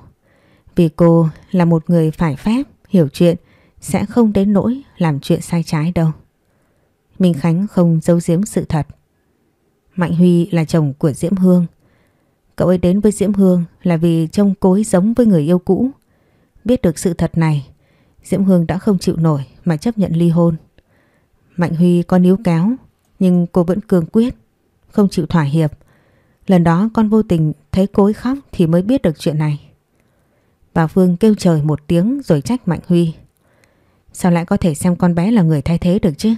Vì cô là một người phải phép, hiểu chuyện, sẽ không đến nỗi làm chuyện sai trái đâu. Minh Khánh không giấu giếm sự thật. Mạnh Huy là chồng của Diễm Hương. Cậu ấy đến với Diễm Hương là vì trông cô ấy giống với người yêu cũ. Biết được sự thật này, Diễm Hương đã không chịu nổi mà chấp nhận ly hôn. Mạnh Huy có níu kéo, nhưng cô vẫn cương quyết, không chịu thỏa hiệp. Lần đó con vô tình thấy cô ấy khóc thì mới biết được chuyện này. Bà Phương kêu trời một tiếng rồi trách Mạnh Huy. Sao lại có thể xem con bé là người thay thế được chứ?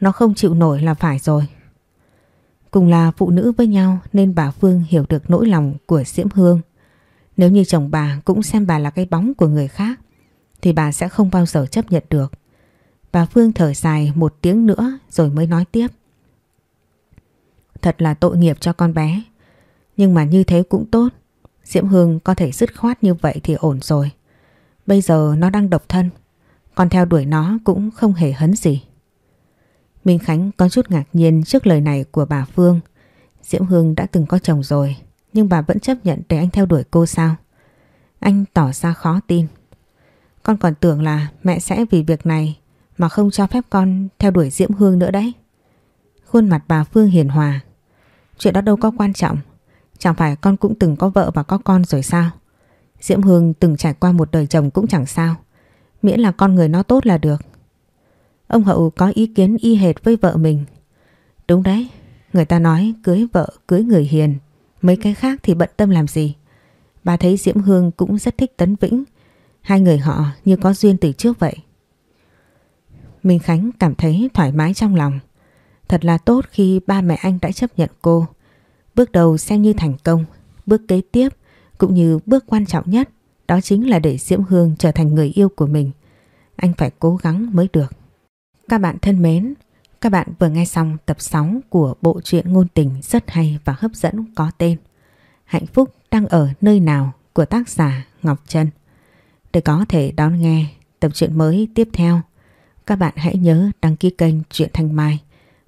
Nó không chịu nổi là phải rồi. Cùng là phụ nữ với nhau nên bà Phương hiểu được nỗi lòng của Diễm Hương. Nếu như chồng bà cũng xem bà là cái bóng của người khác thì bà sẽ không bao giờ chấp nhận được. Bà Phương thở dài một tiếng nữa rồi mới nói tiếp. Thật là tội nghiệp cho con bé. Nhưng mà như thế cũng tốt. Diễm Hương có thể dứt khoát như vậy thì ổn rồi. Bây giờ nó đang độc thân. Con theo đuổi nó cũng không hề hấn gì. Minh Khánh có chút ngạc nhiên trước lời này của bà Phương. Diễm Hương đã từng có chồng rồi, nhưng bà vẫn chấp nhận để anh theo đuổi cô sao? Anh tỏ ra khó tin. Con còn tưởng là mẹ sẽ vì việc này mà không cho phép con theo đuổi Diễm Hương nữa đấy. Khuôn mặt bà Phương hiền hòa. Chuyện đó đâu có quan trọng. Chẳng phải con cũng từng có vợ và có con rồi sao? Diễm Hương từng trải qua một đời chồng cũng chẳng sao. Miễn là con người nó tốt là được. Ông Hậu có ý kiến y hệt với vợ mình. Đúng đấy, người ta nói cưới vợ cưới người hiền. Mấy cái khác thì bận tâm làm gì. Bà thấy Diễm Hương cũng rất thích Tấn Vĩnh. Hai người họ như có duyên từ trước vậy. Minh Khánh cảm thấy thoải mái trong lòng. Thật là tốt khi ba mẹ anh đã chấp nhận cô. Bước đầu xem như thành công. Bước kế tiếp cũng như bước quan trọng nhất đó chính là để Diễm Hương trở thành người yêu của mình. Anh phải cố gắng mới được. Các bạn thân mến, các bạn vừa nghe xong tập 6 của bộ truyện ngôn tình rất hay và hấp dẫn có tên Hạnh phúc đang ở nơi nào của tác giả Ngọc Trân. Để có thể đón nghe tập truyện mới tiếp theo, các bạn hãy nhớ đăng ký kênh Truyện Thanh Mai